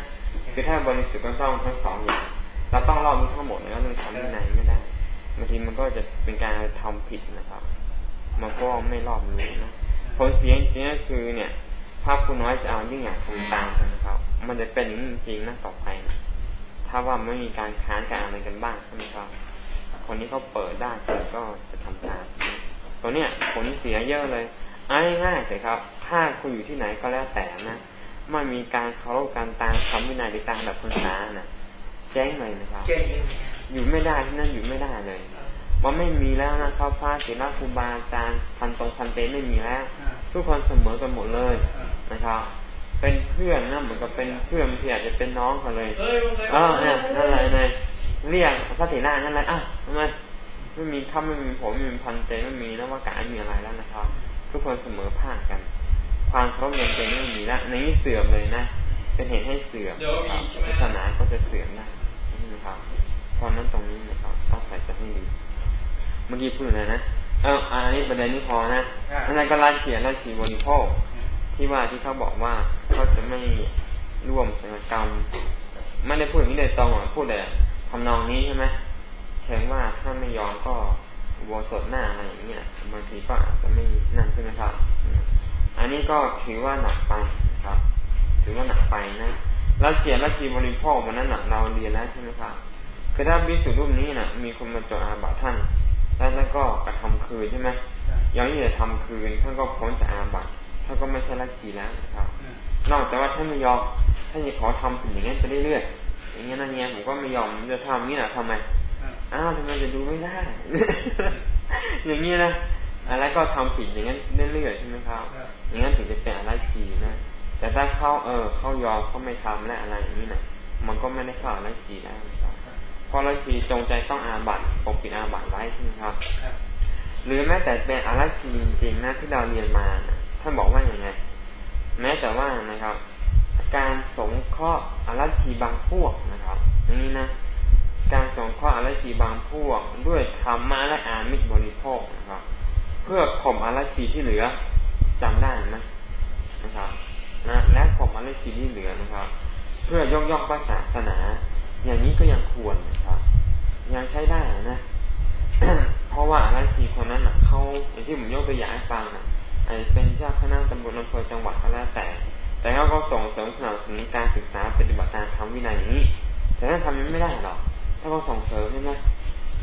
คือถ้าบริสุทธิ์ก็ต้องทั้งสองอย่างเราต้องรอบรู้ทั้งหมดนะเรื่องทำวินัยไม่ได้บางทีมันก็จะเป็นการทำผิดนะครับ มันก็ไม่รอบรู้นะ ผลเสียจริงๆก็คือเนี่ยภาพผู้น้อยจะเอายิ่งอยากทำตามกันนะครับ มันจะเป็นอย่างนี้จริงๆนะต่อไปนะถ้าว่าไม่มีการค้านการอะไรกันบ้างใช่ไหมครับ คนนี้เขาเปิดได้คนก็จะทำตามตัวเนี้ยผลเสียเยอะเลยเอาง่ายๆเลยครับ ถ้าคุณอยู่ที่ไหนก็แล้วแต่นะไม่มีการเคารพการตามคำวินัยหรือตามแบบภาษานะแจ้งเลยนะครับ อยู่ไม่ได้ที่นั่นอยู่ไม่ได้เลย มันไม่มีแล้วนะครับพระเถระครูบาอาจารย์พันตรงพันเตไม่มีแล้ว ทุกคนเสมอกันหมดเลยนะครับ เป็นเพื่อนนะเหมือนกับเป็นเพื่อนที่อาจจะเป็นน้องกันเลยเออเนี่ยนั่นอะไรไงเรียกพระเถระนั่นแหละอะทำไมไม่มีคำไม่มีผมไม่มีพันเตไม่มีนว่ากายมีอะไรแล้วนะครับ ทุกคนเสมอภาคกัน ความเคารพเงินเป็นไม่มีแล้วในนี้เสื่อมเลยนะเป็นเหตุให้เสื่อมศาสนาก็จะเสื่อมได้นะครับเพราะนั้นตรงนี้นะครับต้องใส่ใจให้ดี เมื่อกี้พูดอะไรนะเอออันนี้ประเด็นนี้พอนะอันนั้นก็รัดเขียนรัดฉีบริโภคที่ว่าที่เขาบอกว่าเขาจะไม่ร่วมสังกรรม ไม่ได้พูดอย่างนี้โดยตรงพูดแต่ทำนองนี้ใช่ไหมเชิงว่าถ้าไม่ยอมก็วัวสดหน้าอะไรอย่างเงี้ยบางทีก็อาจจะไม่นั่นใช่ไหมครับ อันนี้ก็ถือว่าหนักไปครับ ถือว่าหนักไปนะรัดเขียนรัดชีบริโภคมันนั้นหนักเราเรียนแล้วใช่ไหมครับคือถ้าบิสุรูปนี้นะ่ะ มีคนมาจดอาบัตท่านแล้ว ท่านก็กระทำคืนใช่ไหมยังไม่ได้ทำคืนท่านก็พ้นจากอาบัตท่านก็ไม่ใช่ลัทธิแล้วนะครับ นอกจากว่าท่านไม่ยอมท่านจะขอทำถึงอย่างนี้ไปเรื่อยๆอย่างนี้นั่นเนี่ยผมก็ไม่ยอมจะทำนี่นะทำไมอ้าวทำไมจะดูไม่ได้ อย่างนี้นะอะไรก็ทำผิดอย่างนั้นเรื่อยๆใช่ไหมครับอย่างนั้นถึงจะเป็นอะไรทีนะ แต่ถ้าเขาเออเขายอมเขาไม่ทำและอะไรอย่างนี้นะมันก็ไม่ได้เข้าอะไรทีแล้ว พราะละชีจงใจต้องอาบัตปกปิดอาบัตไว้ใช่ไหมครับหรือแม้แต่เป็นอาราชีจริงๆนะที่เราเรียนมาท่านบอกว่าอย่างไง แม้แต่ว่านะครับ การสงเคราะห์อาราชีบางพวกนะครับอย่างนี้นะการสงเคราะห์อาราชีบางพวก ด้วยธรรมะและอามิตรบริโภคนะครับ เพื่อข่มอาราชีที่เหลือจำได้ไหมนะครับนะและข่มอาราชีที่เหลือนะครับ เพื่อยกย่องพระศาสนา อย่างนี้ก็ยังควรนะครับ ยังใช้ได้นะ เพราะว่าราชีคนนั้นเขาอย่างที่ผมยกตัวอย่างให้ฟังนะอาจจะเป็นเจ้าคณะตำบลอำเภอจังหวัดก็แล้วแต่ แต่เขาก็ส่งเสริมสนับสนุนการศึกษาปฏิบัติการทำวินัยอย่างนี้ แต่ถ้าทำยังไม่ได้หรอก ถ้าเขาส่งเสริมใช่ไหม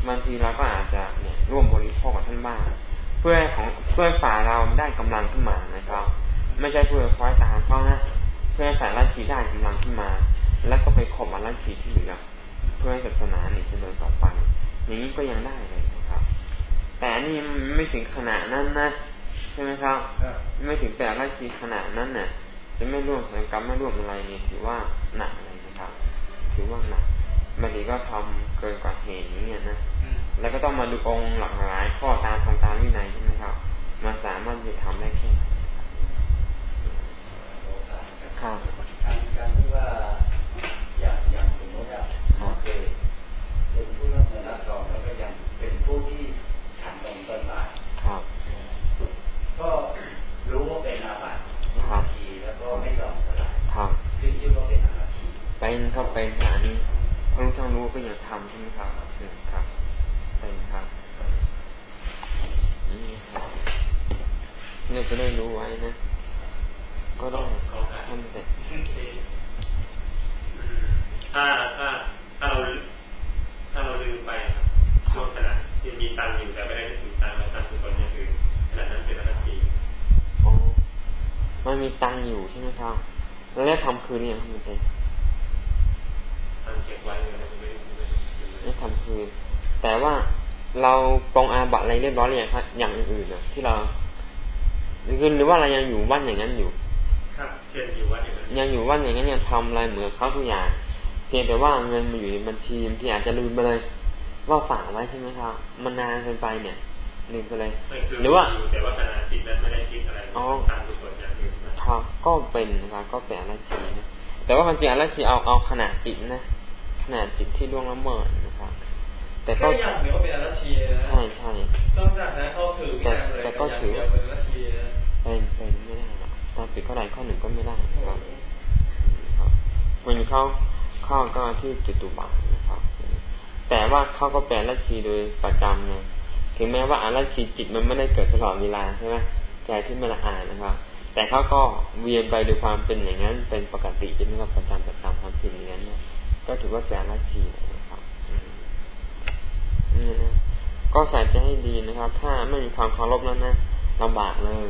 บางทีเราก็อาจจะเนี่ยร่วมบริโภคกับท่านบ้าง เพื่อของเพื่อฝ่าเราได้กำลังขึ้นมานะครับ ไม่ใช่เพื่อคอยตามเขานะ เพื่อฝ่ายราชีได้กำลังขึ้นมา แล้วก็ไปข่มอาราชีที่เหลือเพื่อให้ศาสนาเนี่ยเจริญต่อไป อย่างนี้ก็ยังได้เลยนะครับ แต่นี่ไม่ถึงขนาดนั้นนะใช่ไหมครับ ไม่ถึงแต่ราชีขนาดนั้นเนี่ยจะไม่ร่วมสังกรรมไม่ร่วมอะไรเนี่ยถือว่าหนักเลยนะครับ ถือว่าหนักบางทีก็ทำเกินกว่าเหตุนี้นะแล้วก็ต้องมาดูองค์หลากหลายข้อตามทางตามวินัยใช่ไหมครับมันสามารถจะทำได้แค่ครับการที่ว่า อย่างอย่างสมมติว่าเคยเป็นผู้รับเงินรับรองแล้วก็ยังเป็นผู้ที่ฉันตรงต้นบาทครับก็รู้ว่าเป็นอาบัติอาชีแล้วก็ไม่ยอมสลายครับขึ้นชื่อว่าเป็นอาชีเป็นครับเป็นอันนี้พระรู้ทั้งรู้ก็ยังทำใช่ไหมครับครับเป็นครับนี่ครับเนี่ยจะได้รู้ไว้นะ ก็ต้องทำแต่ ถ้าถ้าถ้าเราถ้าเราลืมไปช่วงขณะที่มีตังอยู่แต่ไม่ได้ถึงตังแล้วตังคือคนอย่างอื่นขณะนั้นเป็นอนัตตีอ๋อมันมีตังอยู่ใช่ไหมครับ แล้วได้ทำคืนเนี่ยครับมันเป็นทำเก็บไว้เลยไม่ได้ทำคืน แต่ว่าเราปองอาบัตอะไรเรียบร้อยเลยครับ อย่างอื่นๆนะที่เราหรือหรือว่าเรายังอยู่วัดอย่างนั้นอยู่ ครับเช่นอยู่วัดอย่างนั้นยังอยู่วัดอย่างนั้นยังทำอะไรเหมือนเขาทุกอย่าง เพียงแต่ว่าเงินมาอยู่ในบัญชีที่อาจจะลืมไปเลย ว่าฝากไว้ใช่ไหมครับ มันนานเกินไปเนี่ยลืมไปเลย หรือว่าแต่ว่าขณะจิตนั้นไม่ได้คิดอะไรตามกุศลอย่างอื่นครับก็เป็นนะครับก็เป็นอรชีนะแต่ว่าความจริงอรชีเอาเอาขนาดจิตนะขนาดจิตที่ล่วงละเมิดนะครับแต่ก็อย่างเดียวเป็นอรชีนะใช่ใช่ต้องจากนั้นเขาถือแต่แต่ก็ถือเป็นอรชีเป็นเป็นไม่ได้หรอกตอนปิดข้อใดข้อหนึ่งก็ไม่ได้ครับมันเขา ข้อก็ที่จตุบาทนะครับ แต่ว่าเขาก็แปลลัชีโดยประจำไงถึงแม้ว่าอารัชีจิตมันไม่ได้เกิดตลอดเวลาใช่ไหมใจที่ไม่ละอายนะครับ แต่เขาก็เวียนไปด้วยความเป็นอย่างนั้น เป็นปกติใช่ไหมครับประจำประจำความผิดอย่างนั้นก็ถือว่าแปลลัชีนะครับนี่นะก็ใส่ใจให้ดีนะครับ ถ้าไม่มีความเคารพแล้วนะลำบากเลย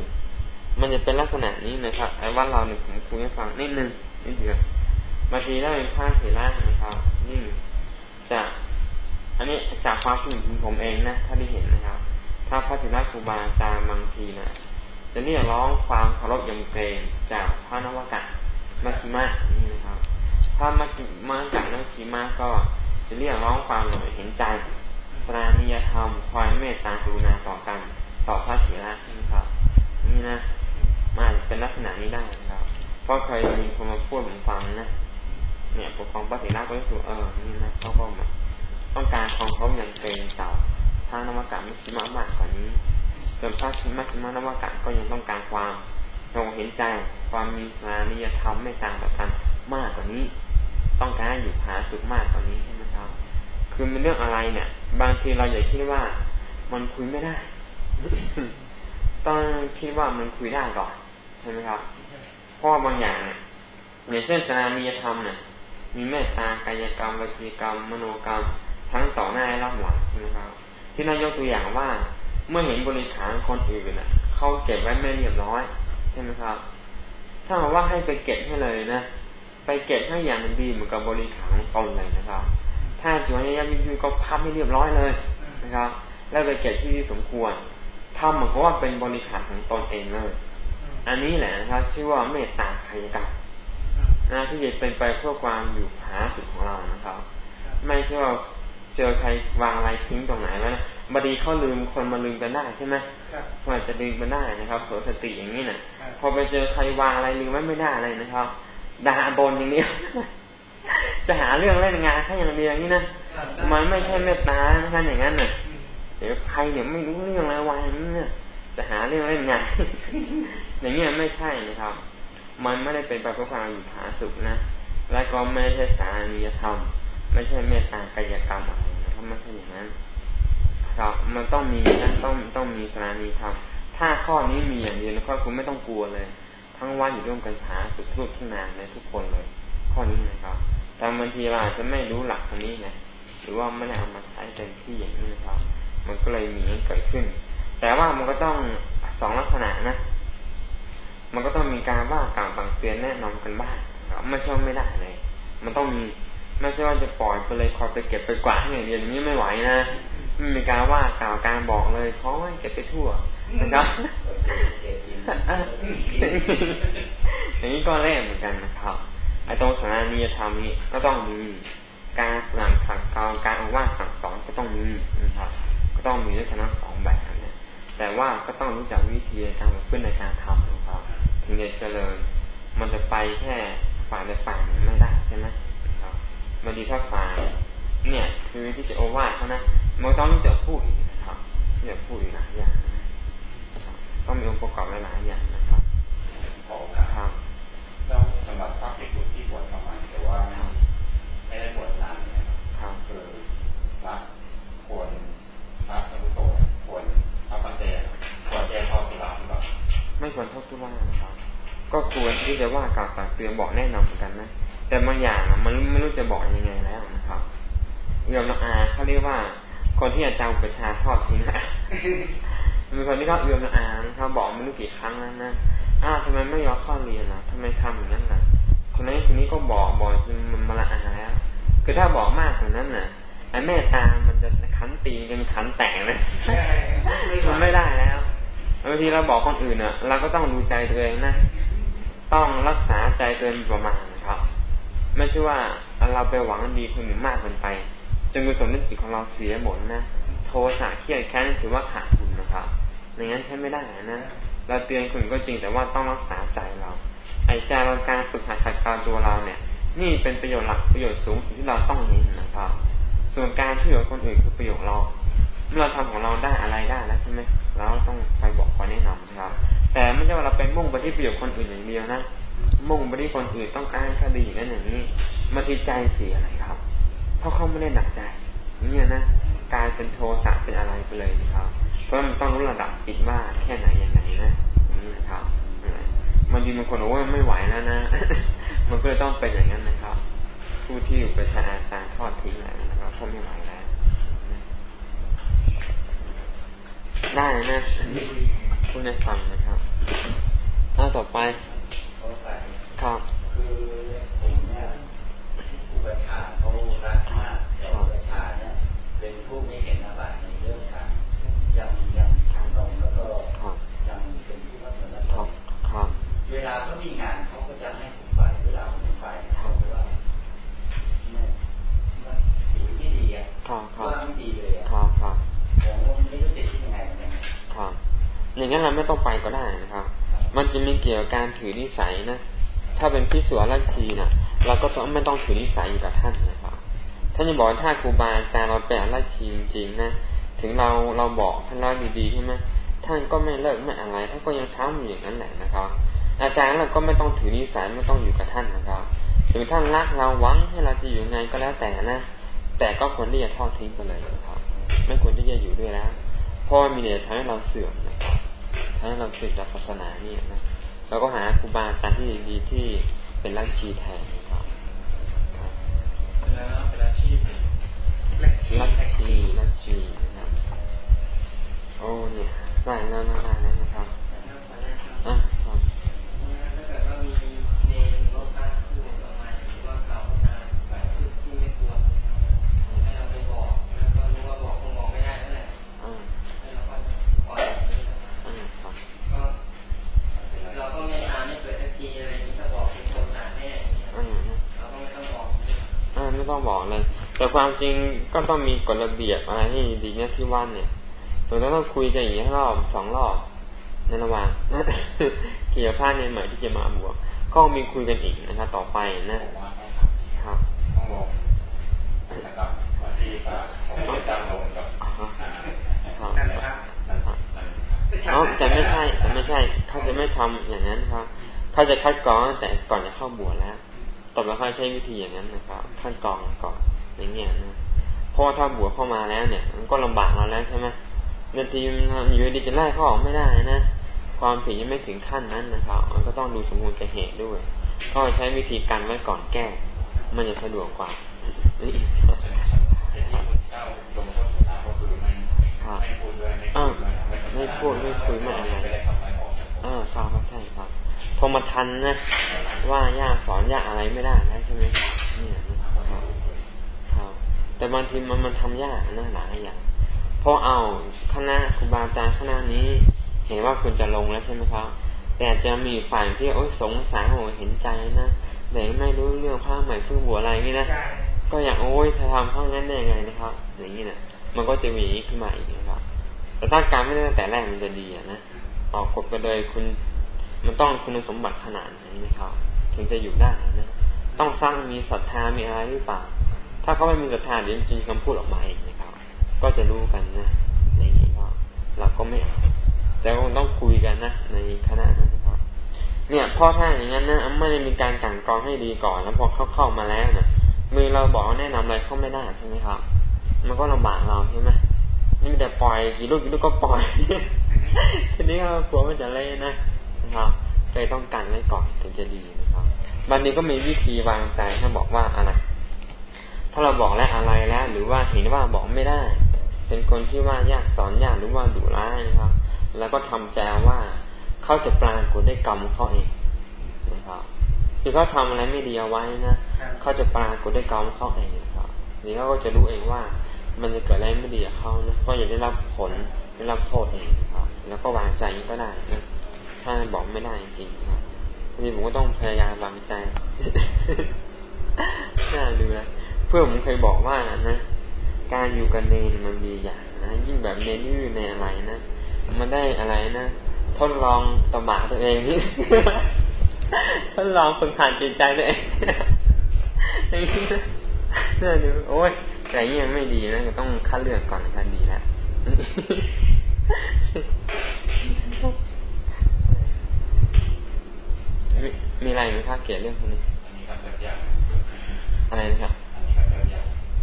มันจะเป็นลักษณะนี้นะครับไอ้ว่าเราเนี่ยผมคุยให้ฟังนิดนึงนิดเดียว บางทีถ้เป็นพระเถระนะครับนี่จะอันนี้จากความคิดของผมเองนะถ้าได้เห็นนะครับ ถ้าพระเถระครูบาอาจารย์บางทีนะจะเรียกร้องความเคารพยำเกรงจากพระนวกะมัชชิมะนี่นะครับถ้ามัชชิมะจากนักชิมะก็จะเรียกร้องความเห็นใจสรานิยธรรมความเมตตากรุณาต่อกัน ต่อพระเถระนะครับ นี่นะมันเป็นลักษณะนี้ได้นะครับ เพราะเคยมีคนมาพูดผมฟังนะ เนี่ยปกครองพระเถระก็รู้สึกเออนี่นะเขาก็มาต้องการความเขาอย่างเกรงต่อทางนวากาศมิชิมะมากกว่านี้ส่วนพระชิมะชิมะนวากาศก็ยังต้องการความลงเห็นใจความมีสานิยธรรมไม่ต่างกันมากกว่านี้ ต้องการอยู่ผาสุขมากกว่านี้ใช่ไหมครับ คือมันเรื่องอะไรเนี่ย บางทีเราอย่าคิดว่ามันคุยไม่ได้ ต้องคิดว่ามันคุยได้ก่อนใช่ไหมครับเพราะบางอย่างเนี่ยอย่างเช่นสนามีธรรมเนี่ย มีเมตตากายกรรมวจีกรรม มโนกรรม ทั้งต่อหน้าและรับหลังใช่ไหมครับ ที่นายกตัวอย่างว่า เมื่อเห็นบริขารคนอื่นน่ะเขาเก็บไว้ไม่เรียบร้อย ใช่ไหมครับ ถ้าบอกว่าให้ไปเก็บให้เลยนะ ไปเก็บให้อย่างดีเหมือนกับบริขารของตนเลยนะครับ ถ้าจีวรยับยุยก็พับให้เรียบร้อยเลยนะครับ แล้วไปเก็บที่ที่สมควรทำเหมือนกับว่าเป็นบริขารของตนเองเลย อันนี้แหละนะครับชื่อว่าเมตตาขายกรรม นะที่จะเป็นไปเพื่อความอยู่ผาสุดของเรานะครับ ไม่ใช่ว่าเจอใครวางอะไรทิ้งตรงไหนไว้นะบดีเขาลืมคนมาลืมกันได้ใช่ไหมคอาจจะลืมกันได้นะครับเผลอสติอย่างนี้นะ่ะ พอไปเจอใครวางอะไรลืมไว้ไม่ได้เลยนะครับด่าบนอย่างนี้จะหาเรื่องเล่นงานแค่อย่างเดียวนี้นะมันไม่ใช่เมตตานะครับอย่างนั้นน่ะเดี๋ยวใครเนี่ยไม่รู้เรื่องอะไรวางอย่างนี้เนี่ยจะหาเรื่องเล่นงานอย่างนี้ไม่ใช่นะครับ มันไม่ได้เป็นไปเพื่อความอยู่ผาสุขนะ และก็ไม่ใช่สารียธรรม ไม่ใช่เมตตากายกรรมอะไรนะครับไม่ใช่อย่างนั้นครับมันต้องมีนะต้องต้องมีสารีธรรม ถ้าข้อนี้มีอย่างเดียวแล้วก็คุณไม่ต้องกลัวเลย ทั้งวันอยู่ร่วมกันหาสุดทุกทุกนานในทุกคนเลย ข้อนี้นะครับ แต่บางทีเราอาจจะไม่รู้หลักตรงนี้ไงหรือว่าไม่ได้เอามาใช้เต็มที่อย่างนี้นะครับ มันก็เลยมีเกิดขึ้น แต่ว่ามันก็ต้องสองลักษณะนะ มันก็ต้องมีการว่ากล่าวตังเตือนแนะนำกันบ้างไม่ใช่ไม่ได้เลย มันต้องมีไม่ใช่ว่าจะปล่อยไปเลยคอยไปเก็บไปกวาดให้อย่างเดียวอย่างนี้ไม่ไหวนะไม่มีการว่ากล่าวการบอกเลยเขาให้เก็บไปทั่วนะครับอย่างนี้ก็แรกเหมือนกันนะครับไอ้ตรงสถานีธรรมนี้ก็ต้องมีการสั่งสั่งการการอว่าสั่งสอนก็ต้องมีนะครับ ก็ต้องมีด้วยกันทั้งสองแบบเนี่ยแต่ว่าก็ต้องรู้จักวิธีการขึ้นในการทำนะครับ ถึงจะเจริญ มันจะไปแค่ฝ่ายในฝ่ายไม่ได้ใช่ไหมครับมันดีถ้าฝ่ายเนี่ย คือที่จะโอวาทเขานะมันต้องรู้จักพูดอีกนะครับที่จะพูดอีกหลายอย่างนะต้องมีองค์ประกอบหลายอย่างนะครับครับแล้วสำหรับพระภิกษุที่บวชเข้ามาแต่ว่าไม่ได้บวชนานนะครับคือพระควรพระพุทโธควรพระปัจเจควรเจทอดตุลาหรือเปล่าไม่ควรทอดตุลานะครับ ก็ควรที่จะว่ากล่าวตักเตือนบอกแน่นอนเหมือนกันนะแต่บางอย่างมันไม่รู้จะบอกยังไงแล้วนะครับเอื้อมละอาเขาเรียกว่า คนที่อาจารย์ประชาทอดทิ้งนะมีคนที่เขาเอื้อมละอาเขาบอกไม่รู้กี่ครั้งแล้วนะอ้าวทำไมไม่ยอมข้อเรียนล่ะทำไมทำอย่างนั้นล่ะคนนี้คนนี้ก็บอกบอกจนมันมาละอาแล้วคือถ้าบอกมากกว่านั้นน่ะไอ้แม่ตามันจะขันตีกันขันแตกเลยมันไม่ได้แล้วบางทีเราบอกคนอื่นอะ เราก็ต้องดูใจตัวเองนะ ต้องรักษาใจเกินประมาณครับ ไม่ใช่ว่าเราไปหวังดีคนอื่นมากเกินไปจนกุศลจิตของเราเสียหมดนะโทสะเครียดแค้นถือว่าขาดทุนนะครับอย่างนั้นใช้ไม่ได้นะเราเตือนคนก็จริงแต่ว่าต้องรักษาใจเรา ไอ้ใจเราการฝึกหัดขัดเกลาตัวเราเนี่ย นี่เป็นประโยชน์หลักประโยชน์สูงสุดที่เราต้องเน้นนะครับ ส่วนการช่วยเหลือคนอื่นคือประโยชน์เราเมื่อเราทำของเราได้อะไรได้แล้วใช่ไหมเราต้องไปบอกคอยแนะนำนะครับ แต่ไม่ใช่ว่าเราไปมุ่งไปที่ประโยชน์คนอื่นอย่างเดียวนะมุ่งไปที่คนอื่นต้องการคดีอย่างนั้นอย่างนี้มาทีใจเสียอะไรครับ เพราะเขาไม่ได้หนักใจนี่นะกลายเป็นโทสะเป็นอะไรไปเลยนะครับ เพราะมันต้องรู้ระดับจิตว่าแค่ไหนยังไงนะนี่นะครับมันดีบางคนบอกว่าไม่ไหวแล้วนะ มันก็เลยต้องเป็นอย่างนั้นนะครับ ผู้ที่อยู่ประชาชาทอดทิ้งแล้วนะครับเพราะไม่ไหวแล้วได้นะ พูดในฟังนะครับหน้าต่อไปครับคือผมเนี่ยอุปชาเขารักมากแต่อุปชาเนี่ยเป็นผู้ไม่เห็นอาบัติในเรื่องการยังยังทำนงแล้วก็ยังเป็นผู้รับเงินรับทองเวลาเขามีงานเขาก็จะให้ผมไปเวลาผมไปเขาว่าเนี่ยมันดีไม่ดีอะว่าไม่ดีเลย อย่างนั้นเราไม่ต้องไปก็ได้นะครับ มันจะมีเกี่ยวกับการถือนิสัยนะ ถ้าเป็นพิสุรัชีนะเราก็ต้องไม่ต้องถือนิสัยอยู่กับท่านนะครับ ท่านจะบอกถ้าครูบาอาจารย์เราแปลรัชีจริงๆนะ ถึงเราเราบอกท่านแล้วดีๆใช่ไหมท่านก็ไม่เลิกไม่อะไร ท่านก็ยังทำอยู่อย่างนั้นแหละนะครับ อาจารย์เราก็ไม่ต้องถือนิสัยไม่ต้องอยู่กับท่านนะครับถึงท่านรักเราหวังให้เราจะอยู่ไงก็แล้วแต่นะ แต่ก็ควรที่จะทอดทิ้งไปเลยนะครับ ไม่ควรที่จะอยู่ด้วยแล้ว ราะมีแต่ทำให้เราเสื่อมนะครับทำให้เราเสื่อมจากศาสนาเนี่ยนะเราก็หาครูบาอาจารย์ที่ดีที่เป็นรักชีแทนนะครับแล้วเป็นอาชีพรักชีรักชีนะครับโอ้เนี่ยได้แล้วได้แล้วนะครับ ความจริงก็ต้องมีกฎระเบียบอะไรให้ดีเนี่ยที่ว่านเนี่ยส่วนต้องคุยกันอย่างนี้รอบสองรอบในระหว่างเกี่ยวผ้าในใหม่ที่จะมาบวกก็มีคุยกันอีกนะครับต่อไปนะครับครับอ๋อแต่ไม่ใช่แต่ไม่ใช่เขาจะไม่ทำอย่างนั้นครับเขาจะคัดกรองแต่ก่อนจะเข้าบวชแล้วต่อไปเขาใช้วิธีอย่างนั้นนะครับคัดกรองก่อน อย่างเงี้ยนะเพราะถ้าบวชเข้ามาแล้วเนี่ย มันก็ลำบากเราแล้วใช่ไหมนาทีอยู่ดีจะไล่เขาออกไม่ได้นะคความผิดยังไม่ถึงขั้นนั้นนะครับ มันก็ต้องดูสมมูลกับเหตุด้วย ก็ใช้วิธีการไว้ก่อนแก้ มันจะสะดวกกว่านี่ไม่พูดด้วยไม่พูดไม่คุยไม่อะไรเออครับใช่ครับพอมาทันนะ ว่ายากสอนยากอะไรไม่ได้นะใช่ไหมเนี่ยครับครับ แต่บางทีมันมันทำยากนะหลายอย่างพอเอาคณะครูบาอาจารย์คณะนี้ เห็นว่าคุณจะลงแล้วใช่ไหมครับ แต่จะมีฝ่ายที่โอ้ยสงสารโอ้เห็นใจนะเด็กไม่รู้เรื่องผ้าใหม่เพิ่งบวชอะไรนี่นะก็อยากโอ้ยจะทำเพราะงั้นได้ไงนะครับอย่างนี้นะมันก็จะมีขึ้นมาอีกนะครับ แต่ถ้าการไม่ได้ตั้งแต่แรกมันจะดีนะออกกฎไปเลยคุณมันต้องคุณสมบัติขนาดไหนนะครับ ถึงจะอยู่ได้นะต้องสร้างมีศรัทธามีอะไรหรือเปล่า ถ้าเขาไม่มีศรัทธาเดี๋ยวจริงคำพูดออกมาเองนะครับ ก็จะรู้กันนะในนี้ก็เราก็ไม่เอาแต่คงต้องคุยกันนะในคณะนะครับ เนี่ยพ่อถ้าอย่างนั้นนะไม่ได้มีการกันกรองให้ดีก่อนแล้วพอเขาเข้ามาแล้วนะมือเราบอกแนะนำอะไรเข้าไม่ได้ใช่ไหมครับ มันก็ลำบากเราใช่ไหมนี่มันแต่ปล่อยกี่ลูกกี่ลูกก็ปล่อยทีนี้เรากลัวมันจะเล่นนะนะครับเลยต้องกันไว้ก่อนถึงจะดีนะครับบันนี้ก็มีวิธีวางใจถ้าบอกว่าอะไร ถ้าเราบอกแล้วอะไรแล้ว หรือว่าเห็นว่าบอกไม่ได้ เป็นคนที่ว่ายากสอนยากหรือว่าดุร้ายนะครับ แล้วก็ทำใจว่าเขาจะปรากฏได้กรรมเขาเองนะครับคือเขาทาอะไรไม่ดีเอาไว้นะเขาจะปรากฏได้กรรมเขาเองนะครับนี่เขาก็จะรู้เองว่า มันจะเกิดอะไรไม่ดีกับเขานะก็จะได้รับผลได้รับโทษเองครับ แล้วก็วางใจก็ได้นะถ้าบอกไม่ได้จริงครับทีนี้ผมก็ต้องพยายามวางใจน่าดูนะเพื่อผมเคยบอกว่านะการอยู่กันเนนมันดีอย่างนะยิ่งแบบเนนยืดในอะไรนะมันได้อะไรนะทดลองตบะตัวเองนี่ทดลองฝึกหัดจิตใจตัวเองอย่างนี้นะน่าดูโอ้ยแต่ยังไม่ดีนะก็ต้องคัดเลือกก่อนนะครับดีแล้วมีมีอะไรไหมครับเกี่ยวเรื่องพวกนี้อันนี้ครับยากอะไรนะครับ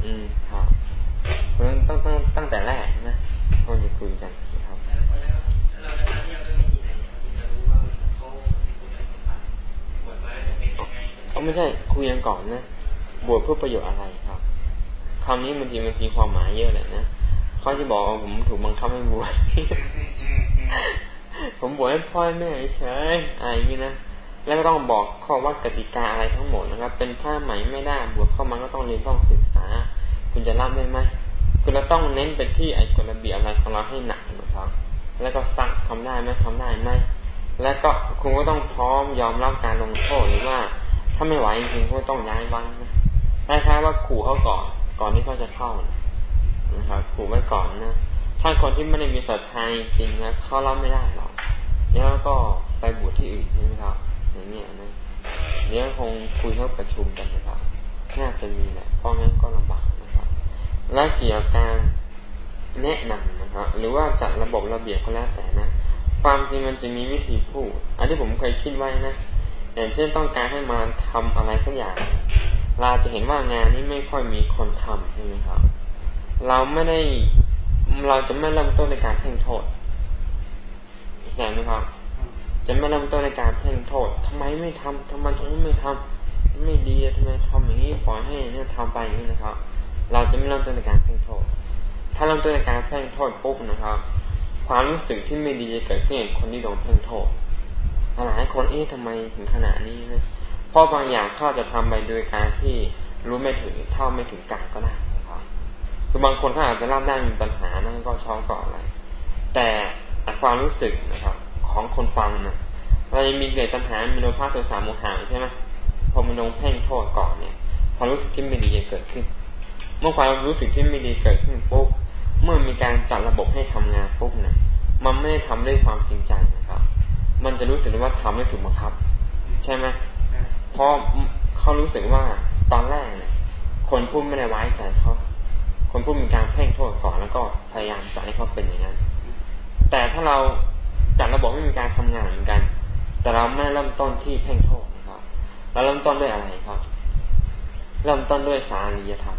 อืมครับเพราะต้องต้องตั้งแต่แรกนะพอจะคุยกันครับเขาไม่ใช่คุยกันก่อนนะบวชเพื่อประโยชน์อะไรครับคำนี้บางทีมันมีความหมายเยอะเลยนะเขาจะบอกว่าผมถูกบังคับให้บวชผมบวชให้พ่อแม่เฉยอะไรอย่างนี้นะ แล้วก็ต้องบอกข้อวัดกติกาอะไรทั้งหมดนะครับ เป็นผ้าไหมไม่ได้บวชเข้ามาก็ต้องเรียนต้องศึกษา คุณจะรับได้ไหมคุณเราต้องเน้นไปที่ไอ้กฎระเบียบอะไรของเราให้หนักนะครับ แล้วก็ซักทำได้ไหมทำได้ไหมแล้วก็คุณก็ต้องพร้อมยอมรับการลงโทษหรือว่า ถ้าไม่ไหวจริงๆก็ต้องย้ายวังนะคล้ายๆว่าขู่เขาก่อน ก่อนที่เขาจะเข้านะครับขู่ไว้ก่อนนะถ้าคนที่ไม่ได้มีศรัทธาจริงนะเขารับไม่ได้หรอกแล้วก็ไปบวชที่อื่นใช่ไหมครับ อย่างเงี้ยนะเดี๋ยวคงคุยเข้าประชุมกันนะครับน่าจะมีแหละเพราะงั้นก็ลำบากนะครับ และเกี่ยวกับการแนะนำนะครับ หรือว่าจัดระบบระเบียบก็แล้วแต่นะ ความจริงมันจะมีวิธีพูด อันที่ผมเคยคิดไว้นะ อย่างเช่นต้องการให้มาทำอะไรสักอย่าง เราจะเห็นว่างานนี้ไม่ค่อยมีคนทำใช่ไหมครับ เราไม่ได้ เราจะไม่เริ่มต้นในการเพ่งโทษเข้าใจไหมครับ จะไม่เริ่มต้นในการเพ่งโทษทำไมไม่ทำทำไมถึงไม่ทำไม่ดีทำไมทำอย่างนี้ปล่อยให้เนี่ยทำไปอย่างนี้นะครับ เราจะไม่เริ่มต้นในการเพ่งโทษ ถ้าเริ่มต้นในการเพ่งโทษปุ๊บนะครับ ความรู้สึกที่ไม่ดีจะเกิดขึ้นคนที่โดนเพ่งโทษหลายคนเอ๊ะทำไมถึงขนาดนี้นะเพราะบางอย่างเขาจะทำไปโดยการที่รู้ไม่ถึงเท่าไม่ถึงการก็ได้นะครับ คือบางคนเขาอาจจะรับได้มีปัญหานะก็ชอบก่ออะไรแต่ความรู้สึกนะครับ ของคนฟังนะเราจะมีเกิดปัญหามีโนภาโทสาโมหะใช่ไหมพอมันลงเพ่งโทษก่อนเนี่ยความรู้สึกที่ไม่ดีจะเกิดขึ้น เมื่อความรู้สึกที่ไม่ดีเกิดขึ้นปุ๊บเมื่อมีการจัดระบบให้ทำงานปุ๊บเนี่ยมันไม่ได้ทำด้วยความจริงจังนะครับ มันจะรู้สึกว่าทำไม่ถูกบังคับ ใช่ไหมเพราะเขารู้สึกว่าตอนแรกเนี่ยคนพูดไม่ได้ไว้ใจเขาคนพูดมีการเพ่งโทษก่อนแล้วก็พยายามจะให้เขาเป็นอย่างนั้น แต่ถ้าเรา จัดระบบไม่มีการทำงานเหมือนกัน แต่เราไม่เริ่มต้นที่เพ่งโทษนะครับ เราเริ่มต้นด้วยอะไรครับ เริ่มต้นด้วยสารียธรรม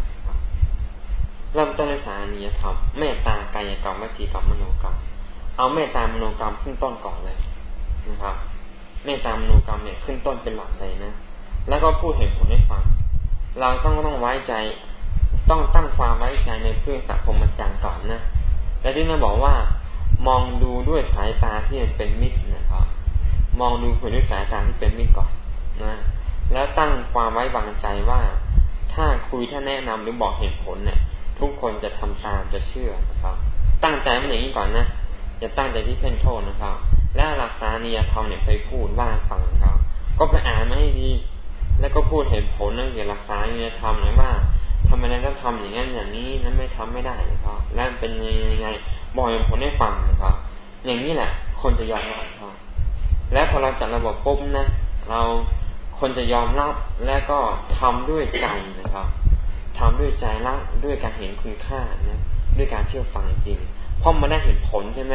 เริ่มต้นด้วยสารียธรรมเมตตากายกรรมวิจีกรรมมโนกรรม เอาเมตตามโนกรรมขึ้นต้นก่อนเลยนะครับ เมตตามโนกรรมเนี่ยขึ้นต้นเป็นหลักเลยนะ แล้วก็พูดเหตุผลให้ฟัง เราต้องต้องไว้ใจ ต้องตั้งความไว้ใจในเพื่อนสังคมอาจารย์ก่อนนะ และที่นั่นบอกว่า มองดูด้วยสายตาที่เป็นมิตรนะครับ มองดูคนด้วยสายตาที่เป็นมิตรก่อนนะแล้วตั้งความไว้วางใจว่า ถ้าคุยถ้าแนะนำหรือบอกเหตุผลเนี่ย ทุกคนจะทำตามจะเชื่อนะครับ ตั้งใจมันอย่างนี้ก่อนนะจะตั้งใจที่เพ่งโทษนะครับ และหลักษาเนียธรรมเนี่ยไปพูดว่าฟังครับ ก็ไปอ่านมาให้ดี แล้วก็พูดเหตุผลนเกี่ยวกับหลักษาเนียธรรมนะว่าทำไมนั้นต้องทำอย่างนั้นอย่างนี้นั้นไม่ทำไม่ได้นะครับ และเป็นยังไง บอกเหตุผลให้ฟังนะครับ อย่างนี้แหละ คนจะยอมรับครับและพอเราจัดระบบปุ๊บนะ เราคนจะยอมรับและก็ทำด้วยใจนะครับทำด้วยใจละด้วยการเห็นคุณค่านะด้วยการเชื่อฟังจริงเพราะมันได้เห็นผลใช่ไหม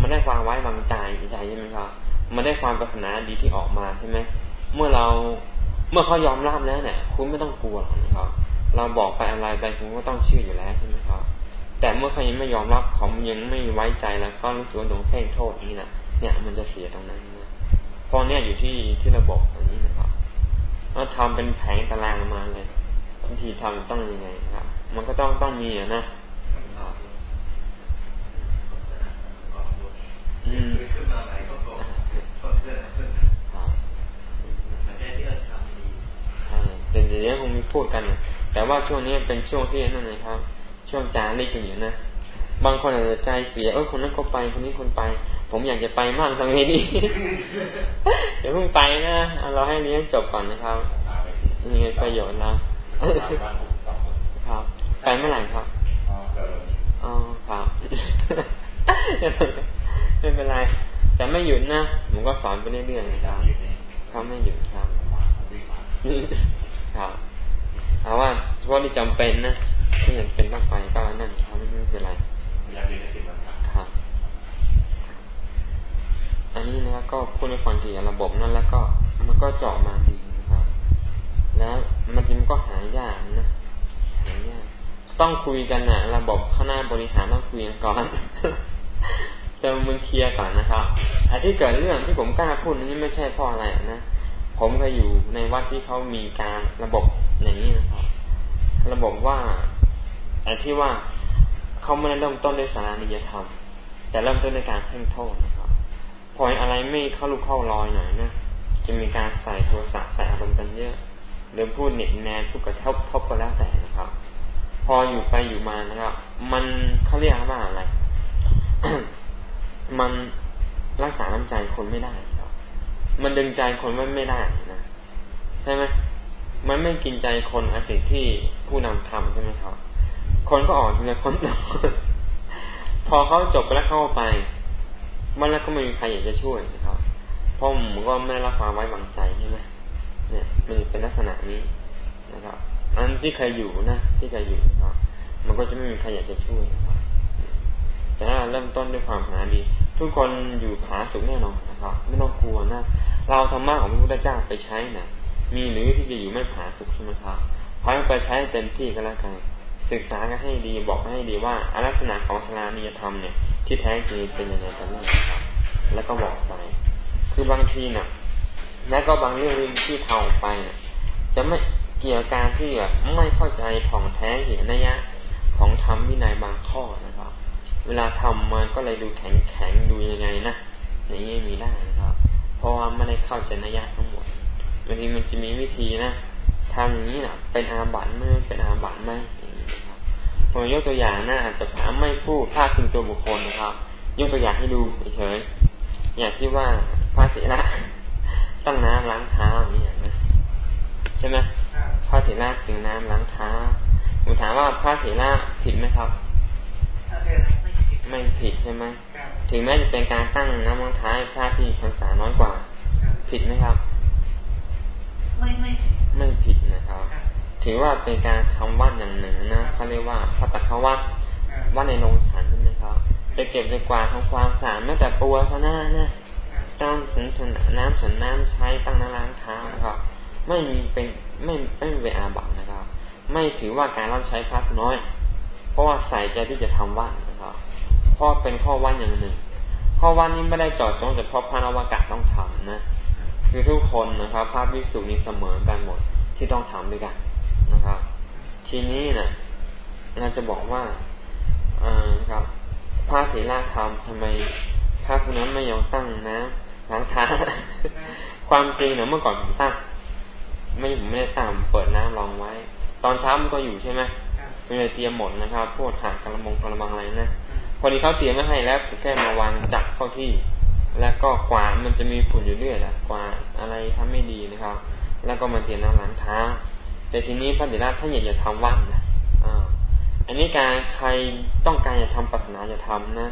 มันได้ความไว้วางใจใจใช่ไหมครับ มันได้ความปรารถนาดีที่ออกมาใช่ไหมเมื่อเราเมื่อเขายอมรับแล้วเนี่ย คุณไม่ต้องกลัวนะครับ เราบอกไปอะไรไปคุณก็ต้องเชื่ออยู่แล้วใช่ไหมครับ แต่เมื่อเขายังไม่ยอมรับเขายังไม่ไว้ใจแล้วก็รู้สึกว่าโดนเพ่งโทษนี้นะเนี่ยมันจะเสียตรงนั้นนะพอเนี่ยอยู่ที่ที่ระบบอันนี้นะครับเราทำเป็นแผงตารางมาเลยวิธีทำต้องยังไงครับ มันก็ต้องต้องมีนะอืมขึ้นมาใหม่ก็ก็ก็เลื่อนขึ้นมันได้ที่เราทำดีใช่เดี๋ยวเดี๋ยวคงมีพูดกัน แต่ว่าช่วงนี้เป็นช่วงที่นั่นนะครับ ช่วงจารีกันอยู่นะบางคนอาจจะใจเสียเออคนนั้นก็ไปคนนี้คนไป ผมอยากจะไปมากตรงนี้ดีเดี๋ยวเพิ่งไปนะเราให้เรียนจบก่อนนะครับนี่ไงประโยชน์เราครับไปเมื่อไหร่ครับอ๋อครับไม่เป็นไร แต่ไม่หยุดนะผมก็สอนไปเรื่อยๆนะครับเขาไม่หยุดครับครับเอาว่าเฉพาะที่จำเป็นนะ ที่ยังเป็นต้องไปก็นั่นครับไม่เป็นไรครับอันนี้นะก็พูดในฟังทีระบบนั่นแล้วก็มันก็เจาะมาดีนะครับ แล้วมันจริงก็หายากนะหายากต้องคุยกันนะระบบข้างหน้าบริหารต้องคุยกันก่อนจะมึงเคลียร์ก่อนนะครับอันที่เกิดเรื่องที่ผมกล้าพูดนี้ไม่ใช่เพราะอะไรนะผมเคยอยู่ในวัดที่เขามีการระบบอย่างนี้นะครับ ระบบว่า ไอ้ที่ว่าเขาไม่ได้เริ่มต้นด้วยสารานิยธรรม แต่เริ่มต้นด้วยการเพ่งโทษนะครับ พออะไรไม่เข้าลูกเข้ารอยหน่อยนะจะมีการใส่โทรศัพท์ใส่อารมณ์กันเยอะหรือพูดเน็ตแนนพูดกระทบทบก็แล้วแต่นะครับ พออยู่ไปอยู่มานะครับ มันเขาเรียกว่าอะไร มันรักษาน้ำใจคนไม่ได้ครับ มันดึงใจคนไว้ไม่ได้นะใช่ไหมมันไม่กินใจคนอสิที่ผู้นำทำใช่ไหมครับ คนก็อ่อนทีละคนพอเขาจบไปแล้วเข้าไปมันแล้วก็ไม่มีใครอยากจะช่วยนะครับเพราะผมก็ไม่รับความไว้วางใจใช่ไหมเนี่ยมันเป็นลักษณะนี้นะครับ อันที่เคยอยู่นะที่เคยอยู่นะครับมันก็จะไม่มีใครอยากจะช่วยนะครับแต่ถ้าเริ่มต้นด้วยความหาดี ทุกคนอยู่ผาสุขแน่นอนนะครับ ไม่ต้องกลัวนะเราธรรมะของพระพุทธเจ้าไปใช้นะ่ะมีหรือที่จะอยู่ไม่ผาสุขใช่ไหมครับพายไปใช้เต็มที่ก็แล้วกัน ศึกษาก็ให้ดีบอกให้ดีว่าลักษณะของสลานียธรรมเนี่ยที่แท้จริงเป็นยังไงกันแน่ครับแล้วก็บอกไป คือบางทีเนะ่ะแล้วก็บางเรื่องที่เทาไปเนะ่ะจะไม่เกี่ยวกับการที่แบบไม่เข้าใจของแท้เห็นนัยยะของธรรมวินัยบางข้อนะครับ เวลาทำมันก็เลยดูแข็งแข็งดูยังไงนะอย่างนี้มีได้นะครับ เพราะว่าไม่ได้เข้าใจนัยยะทั้งหมดบางทีมันจะมีวิธีนะทำอย่างนี้นะเป็นอาบัตไหมเป็นอาบัติไหม ผมยกตัวอย่างนะอาจจะพาไม่พูดพาดถึงตัวบุคคลนะครับ ยกตัวอย่างให้ดูเฉยๆอย่างที่ว่าพระเถระต้องน้ำล้างเท้าอย่างนี้นะใช่ไหมพระเถระถึงน้ำล้างเท้าผมถามว่าพระเถระผิดไหมครับ ไม่ผิดใช่ไหมถึงแม้จะเป็นการตั้งน้ำมันท้ายพระที่พรรษาน้อยกว่า ผิดไหมครับ ไม่ไม่ไม่ผิดนะครับ ถือว่าเป็นการทำวัดอย่างหนึ่งนะเขาเรียกว่าพัตะเขาวัดวัดในโรงฉันใช่ไหมครับจะเก็บจะกวาดทำความสะอาดแม้แต่ปัวซะหน้านะตั้งถึงถึงน้ำฉันน้ำใช้ตั้งน้ำล้างเท้านะครับ ไม่มีเป็นไม่ไม่เป็นอาบัตนะครับ ไม่ถือว่าการรับใช้พระน้อย เพราะว่าใส่ใจที่จะทำวัดนะครับเพราะเป็นข้อวัดอย่างหนึ่งขราะวันนี้ไม่ได้จอดจงแต่เฉพาะพระนวากาศต้องทำนะ คือทุกคนนะครับพระภิกษุนี้เสมอกันหมดที่ต้องทำด้วยกัน นะครับ ทีนี้นะเราจะบอกว่าอ่าครับพระเถระธรรมทำไมพระคนนั้นไม่ยอมตั้งนะล้างเท้าความจริงเนี่ยเมื่อก่อนผมตั้ง ไม่ผมไม่ได้ตั้งเปิดน้ำรองไว้ ตอนเช้ามันก็อยู่ใช่ไหมไม่ได้เตรียมหมดนะครับพวกถาดกระมงกระมังอะไรนะพอดีเขาเตรียมไม่ให้แล้วแค่มาวางจับเข้าที่ แล้วก็กวาดมันจะมีฝุ่นอยู่เรื่อยแหละกวาดอะไรทำไม่ดีนะครับ แล้วก็มาเตรียมน้ำล้างเท้า แต่ทีนี้พระเดชท่านอยากจะทำวัดนะอ่าอันนี้การใครต้องการจะทำปรารถนาจะทำนะ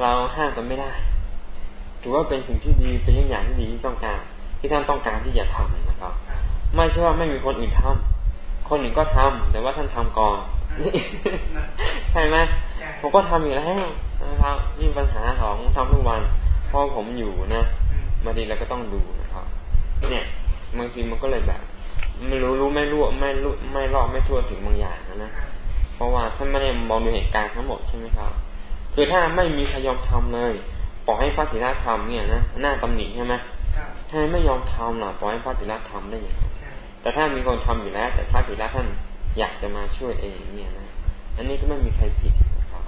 เราห้ามกันไม่ได้ ถือว่าเป็นสิ่งที่ดีเป็นอย่างที่ดีที่ต้องการ ที่ท่านต้องการที่จะทำนะครับ ไม่ใช่ว่าไม่มีคนอื่นทำคนอื่นก็ทำแต่ว่าท่านทำก่อนใช่ไหมผมก็ทำอยู่แล้วนะครับนี่ปัญหาของทำทุกวันเพราะผมอยู่นะบางทีเราก็ต้องดูนะครับ เนี่ยบางทีมันก็เลยแบบ ไม่รู้รู้ไม่รู้ไม่รู้ไม่รอบไม่ทั่วถึงบางอย่างนะเพราะว่าท่านไม่ได้มองดูเหตุการณ์ทั้งหมดใช่ไหมครับ คือถ้าไม่มีใครยอมทำเลยปล่อยให้พระศิลาทำเนี่ยนะหน้าตำหนิใช่ไหมถ้าไม่ยอมทำล่ะปล่อยให้พระศิลาทำได้ยังไงแต่ถ้ามีคนทำอยู่แล้ว แต่พระศิลาท่านอยากจะมาช่วยเองเนี่ยนะอันนี้ก็ไม่มีใครผิดนะครับ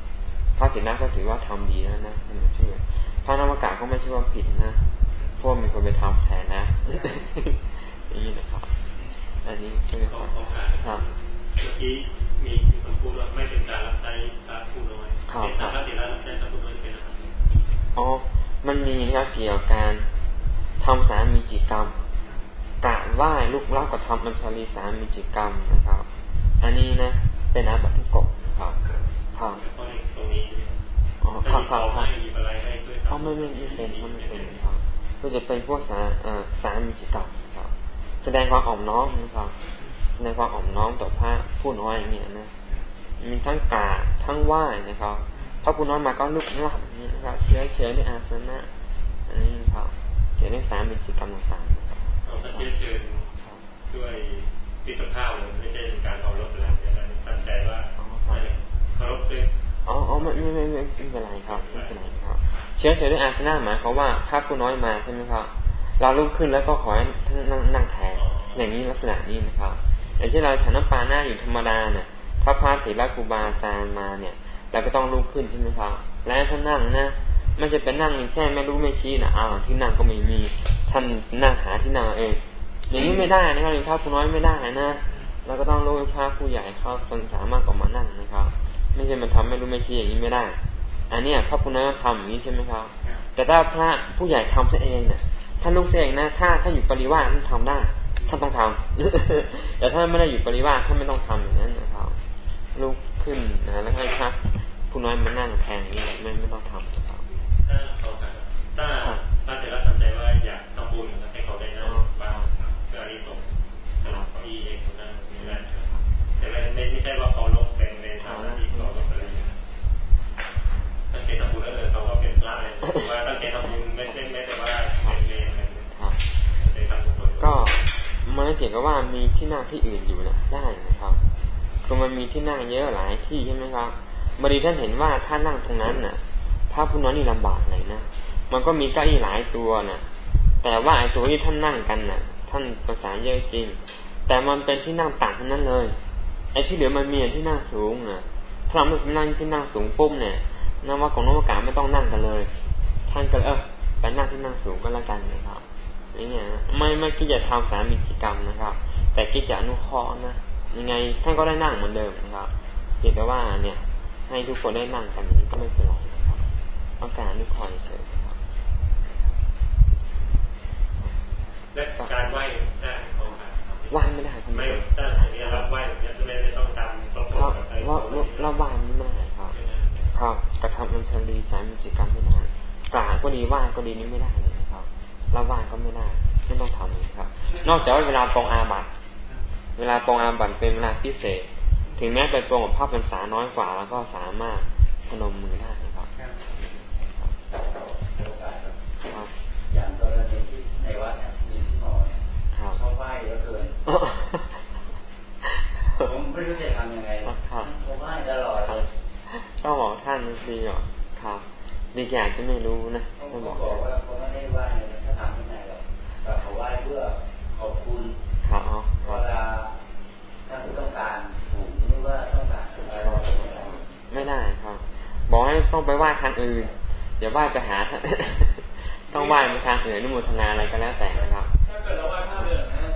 พระศิลาก็ถือว่าทำดีแล้วนะท่านมาช่วยพระนวากาศก็ไม่ใช่ว่าผิดนะพวกมีคนไปทำแทนนะนี่นะครับ อันนี้ใช่ไหมครับครับเมื่อกี้มีคนพูดว่าไม่เป็นการรับใช้พระผู้น้อยเป็นพระศิลารับใช้พระผู้น้อยเป็นอะไรอ๋อ มันมีนะครับเกี่ยวกับการทำสามีจิกรรมกราบไหว้ลูกเล่ากับทำบัญชาลีสามีจิกรรมนะครับ อันนี้นะ เป็นอาบัติกบครับครับอ๋อครับครับครับอ๋อไม่ไม่ไม่เป็นไม่เป็นครับก็จะเป็นพวกสาสามีจิกรรมครับ แสดงความอ่อมน้อมนะครับแสดงความอ่อมน้อมต่อพระผู้น้อยอย่างเงี้ยนะมีทั้งกาทั้งไหว้นะครับพระผู้น้อยมาก็ลุกลับนี่นะครับเชื้อเชื้อในอาสนะอันนี้ครับเกี่ยวกับสามีจิกรรมต่างๆนะครับเราเชื้อเชิญด้วยพิจภาพเลยไม่ใช่การเคารพอะไรอย่างนั้นตั้งใจว่าเคารพด้วยอ๋ออ๋อไม่ไม่ไม่ไม่เป็นไรครับไม่เป็นไรครับ เชื้อเชิญด้วยอาสนะหมายความว่าพระผู้น้อยมาใช่ไหมครับ เราลุกขึ้นแล้วก็ขอให้ท่านนั่งนั่งแทนอย่างนี้ลักษณะนี้นะครับอย่างเช่นเราฉันน้ำปลาหน้าอยู่ธรรมดาเนี่ยถ้าพระเถระครูบาอาจารย์มาเนี่ยเราก็ต้องลุกขึ้นใช่ไหมครับ แล้วท่านนั่งนะไม่จะเป็นนั่งแช่ไม่รู้ไม่ชี้นะอ้าวที่นั่งก็ไม่มีท่านนั่งหาที่นั่งเอง อย่างนี้ไม่ได้นะครับหรือพระผู้น้อยไม่ได้นะเราก็ต้องรู้พระผู้ใหญ่เขาคนสามารถก็มานั่งนะครับ ไม่ใช่มันทำไม่รู้ไม่ชี้อย่างนี้ไม่ได้ อันนี้พระผู้น้อยทำอย่างนี้ใช่ไหมครับ แต่ถ้าพระผู้ใหญ่ทำซะเองเนี่ย ท่านลูกเองนะ ถ้าถ้าอยู่ปริวาสท่านทำได้ท่านต้องทำแต่ถ้าไม่ได้อยู่ปริวาสท่านไม่ต้องทำอย่างนั้นนะครับลุกขึ้นนะแล้วให้พระผู้น้อยมานั่งแทนอย่างนี้ไม่ไม่ต้องทำนะครับถ้าเขาถ้าถ้าเจริญสนใจว่าอยากทำบุญให้เขาได้นะบ้างเพื่อรีสงสลับเก้าอี้เองคนนั้นนี่แหละแต่ไม่ไม่ใช่ว่าเขาลงเป็นในทางที่เขาลงอะไรอย่างนี้ตั้งใจทำบุญแล้วเขาก็เป็นพระเลยว่าตั้งใจทำบุญไม่ใช่ไม่แต่ว่าเป็นเนรอะไรก็ มันเกี่ยวกับว่ามีที่นั่งที่อื่นอยู่นะได้นะครับคือมันมีที่นั่งเยอะหลายที่ใช่ไหมครับบริท่านเห็นว่าถ้านั่งตรงนั้นน่ะ ถ้าผู้น้อยนี่ลำบากเลยนะมันก็มีเก้าอี้หลายตัวนะแต่ว่าไอ้ตัวที่ท่านนั่งกันน่ะ ท่านภาษาเยอะจริง แต่มันเป็นที่นั่งต่างทั้งนั้นเลย ไอ้ที่เหลือมันมีที่นั่งสูงนะถ้าเราไม่นั่งที่นั่งสูงปุ๊บเนี่ยนว่าของนวกาไม่ต้องนั่งกันเลย ท่านก็เออไปนั่งที่นั่งสูงก็แล้วกันนะครับ นี่เนี่ยไม่ไม่คิดจะทำสามีกิจกรรมนะครับ แต่คิดจะอนุเคราะห์นะยังไงท่านก็ได้นั่งเหมือนเดิมนะครับเพียงแต่ว่าเนี่ย ให้ทุกคนได้นั่งกันอย่างนี้ก็ไม่เป็นไรนะครับต้องการอนุเคราะห์เฉยครับและการไหว้ได้ของไหว้ไม่ได้ครับไม่ถ้าอย่างนี้รับไหว้แบบนี้ไม่ได้ต้องทำต้องครับว่ารับไหว้ไม่ได้ครับ ครับกระทำอัญชลีสามีกิจกรรมไม่ได้กล่าวก็ดีไหว้ก็ดีนี้ไม่ได้เลย ละว่างก็ไม่ได้ไม่ต้องทำครับ นอกจากว่าเวลาปองอาบัตเวลาปองอาบัตเป็นเวลาพิเศษ ถึงแม้ไปปองกับภาพพรรษาน้อยกว่าแล้วก็สามารถพนมมือได้ครับครับอย่างกรณีที่ในวัดเนี่ยมีหมอเนี่ยเขาไหว้เยอะเกินผมไม่รู้จะทำยังไงเขาไหว้ตลอดเลยก็บอกท่านดีอะครับมดีแก่จะไม่รู้นะท่านบอกว่าเขาไม่ได้ไหว้ในถ้ พื่อขอบคุณเวลาท่านต้องการถูกหรือว่าต้องการอะไรไม่ได้ครับ บอกให้ต้องไปไหว้ทางอื่นอย่าไหว้ไปหา ต้องไหว้ไปทางอื่นนุโมทนาอะไรก็แล้วแต่นะครับถ้าเกิดเราไหว้ท่าเรือนะ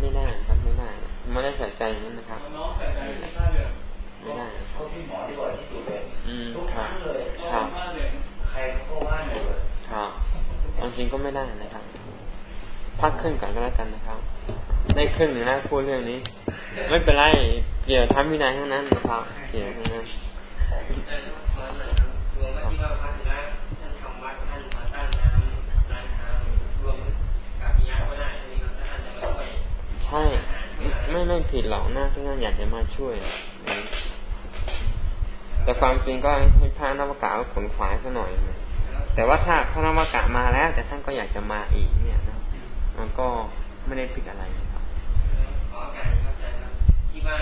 ไม่ได้ครับไม่ได้ไม่ได้ใส่ใจนั้นนะครับน้องใส่ใจที่ท่าเรือไม่ได้เขาที่หมอที่บ่อยที่สุดเลยทุกครั้งเลยครับใครเขาก็ว่าหนูเลยครับจริงก็ไม่ได้นะครับ พักขึ้นก่อนก็แล้วกันนะครับ ได้ครึ่งหนึ่งนะพูดเรื่องนี้ ไม่เป็นไรเกี่ยวทำวินัยทั้งนั้นนะครับเกี่ยวทั้งนั้นใช่ ไม่ไม่ผิดหรอกนะที่ท่านอยากจะมาช่วย แต่ความจริงก็ให้พระนวกาขนขวายซะหน่อยนะแต่ว่าถ้าพระนวกะมาแล้ว แต่ท่านก็อยากจะมาอีกเนี่ย ก็ไม่ได้ผิดอะไรครับขอการเข้าใจครับที่ว่า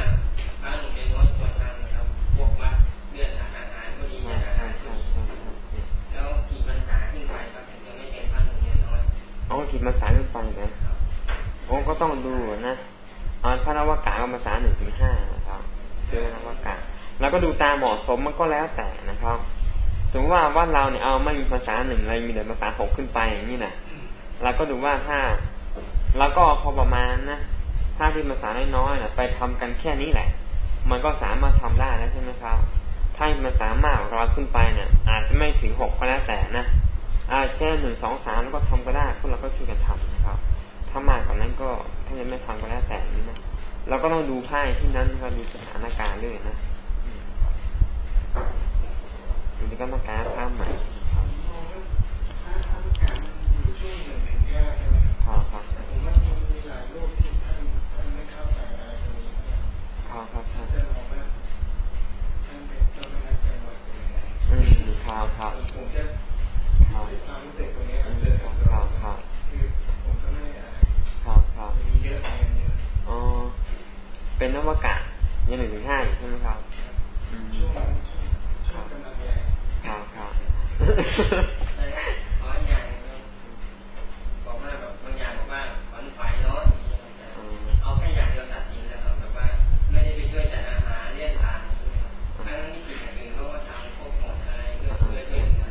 พระหนุ่มเป็นวัดควรทางนะครับพวกวัดเลื่อนอาหารก็ดีอาหารก็ดีแล้วกี่ปัญหาขึ้นไปครับถึงจะไม่เป็นพระหนุ่มเนี่ยน้อยอ๋อกี่ปัญหาขึ้นไปนะโอ้ก็ต้องดูนะเอาพระนวากาก็ภาษาหนึ่งถึงห้านะครับเชื่อนวากาแล้วก็ดูตามเหมาะสมมันก็แล้วแต่นะครับสมมติว่าว่าเราเนี่ยเอาไม่มีภาษาหนึ่งเลยมีแต่ภาษาหกขึ้นไปอย่างนี้นะ เราก็ดูว่าถ้าเราก็พอประมาณนะถ้าที่ภาษาน้อยๆนะไปทำกันแค่นี้แหละ มันก็สามารถทำได้แล้วใช่ไหมครับ ถ้าภาษามากเราขึ้นไปเนี่ย อาจจะไม่ถึงหกก็แล้วแต่นะอาจจะหนึ่งสองสามแล้วก็ทำก็ได้พวกเราก็ช่วยกันทำนะครับถ้ามากกว่านั้นก็ถ้ายังไม่ทำก็แล้วแต่นี้นะเราก็ต้องดูไพ่ที่นั้นนะครับดูสถานการณ์ด้วยนะอันนี้ก็ต้องการข้ามใหม่ครับครับใช่ผมว่ามีหลายรูปที่ท่านท่านไม่เข้าใจอะไรตรงนี้ครับครับใช่จะมองว่าท่านเป็นเจ้าคณะจังหวัดเป็นยังไงอืมครับครับผมจะความรู้สึกตรงนี้เจอกับครับครับคือผมก็ไม่อะไรครับครับมีเยอะอะไรเยอะอ๋อเป็นนวกะยังหนึ่งถึงห้าอยู่ใช่ไหมครับช่วงช่วงกำลังใหญ่ครับครับขออย่างบอกว่าแบบบางอย่างบอกว่าขอนไฟเนาะเอาแค่อย่างเดียวตัดสินแล้วแบบว่าไม่ได้ไปช่วยจัดอาหารเลี้ยงทานทั้งนี้สิ่งอื่นเขาก็ทำพวกหมดอะไรเพื่อเพื่อช่วยเหลือ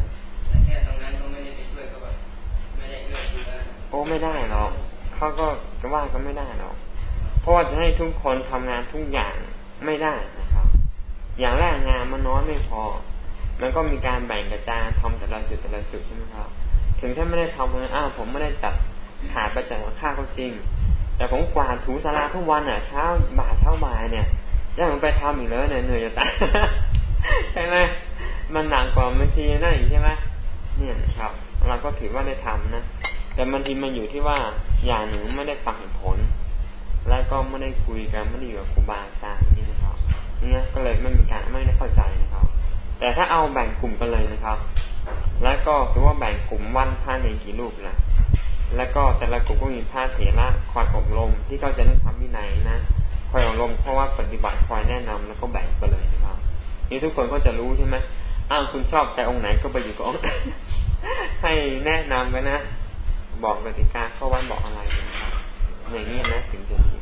แต่แค่ตรงนั้นเขาไม่ได้ไปช่วยก็แบบไม่ได้เอื้อเฟื้อโอ้ไม่ได้หรอกเขาก็จะว่าก็ไม่ได้หรอกเพราะว่าจะให้ ทุกคนทำงานทุกอย่างไม่ได้นะครับ อย่างแรกงานมันน้อยไม่พอ มันก็มีการแบ่งกระจายทำแต่ละจุดแต่ละจุดใช่ไหมครับ ถึงถ้าไม่ได้ทำเลยอ้าวผมไม่ได้จัดขาดไปจากค่าก็จริง แต่ผมกวาดถูสาราทุกวันอะเช้าบ่ายเช้าบ่ายเนี่ยยังไปทำอีกเลยเนี่ยเหนื่อยจะตายใช่ไหมมันหนักกว่าบางทีนั่นอีกใช่ไหมเนี่ยครับ เราก็ถือว่าได้ทำนะแต่บางทีมันอยู่ที่ว่าอย่างหนึ่งไม่ได้ฟังผล แล้วก็ไม่ได้คุยกันไม่ได้อยู่กับครูบาอาจารย์นี่นะครับเนี่ยก็เลยไม่มีการไม่ได้เข้าใจนะครับ แต่ถ้าเอาแบ่งกลุ่มกันเลยนะครับ แล้วก็คือว่าแบ่งกลุ่มวันพระในกี่รูปละแล้วก็แต่ละกลุ่มก็มีพระเถระคอยอบรมที่เขาจะนั่งทำวินัยนะคอยอบรมเพราะว่าปฏิบัติคอยแนะนำแล้วก็แบ่งไปเลยนะครับนี่ทุกคนก็จะรู้ใช่ไหมอ้าวคุณชอบใจองค์ไหนก็ไปอยู่กับองค์ให้แนะนำกันนะ บอกกติกาเข้าวันบอกอะไรนะครับ อย่างนี้นะถึงจะดี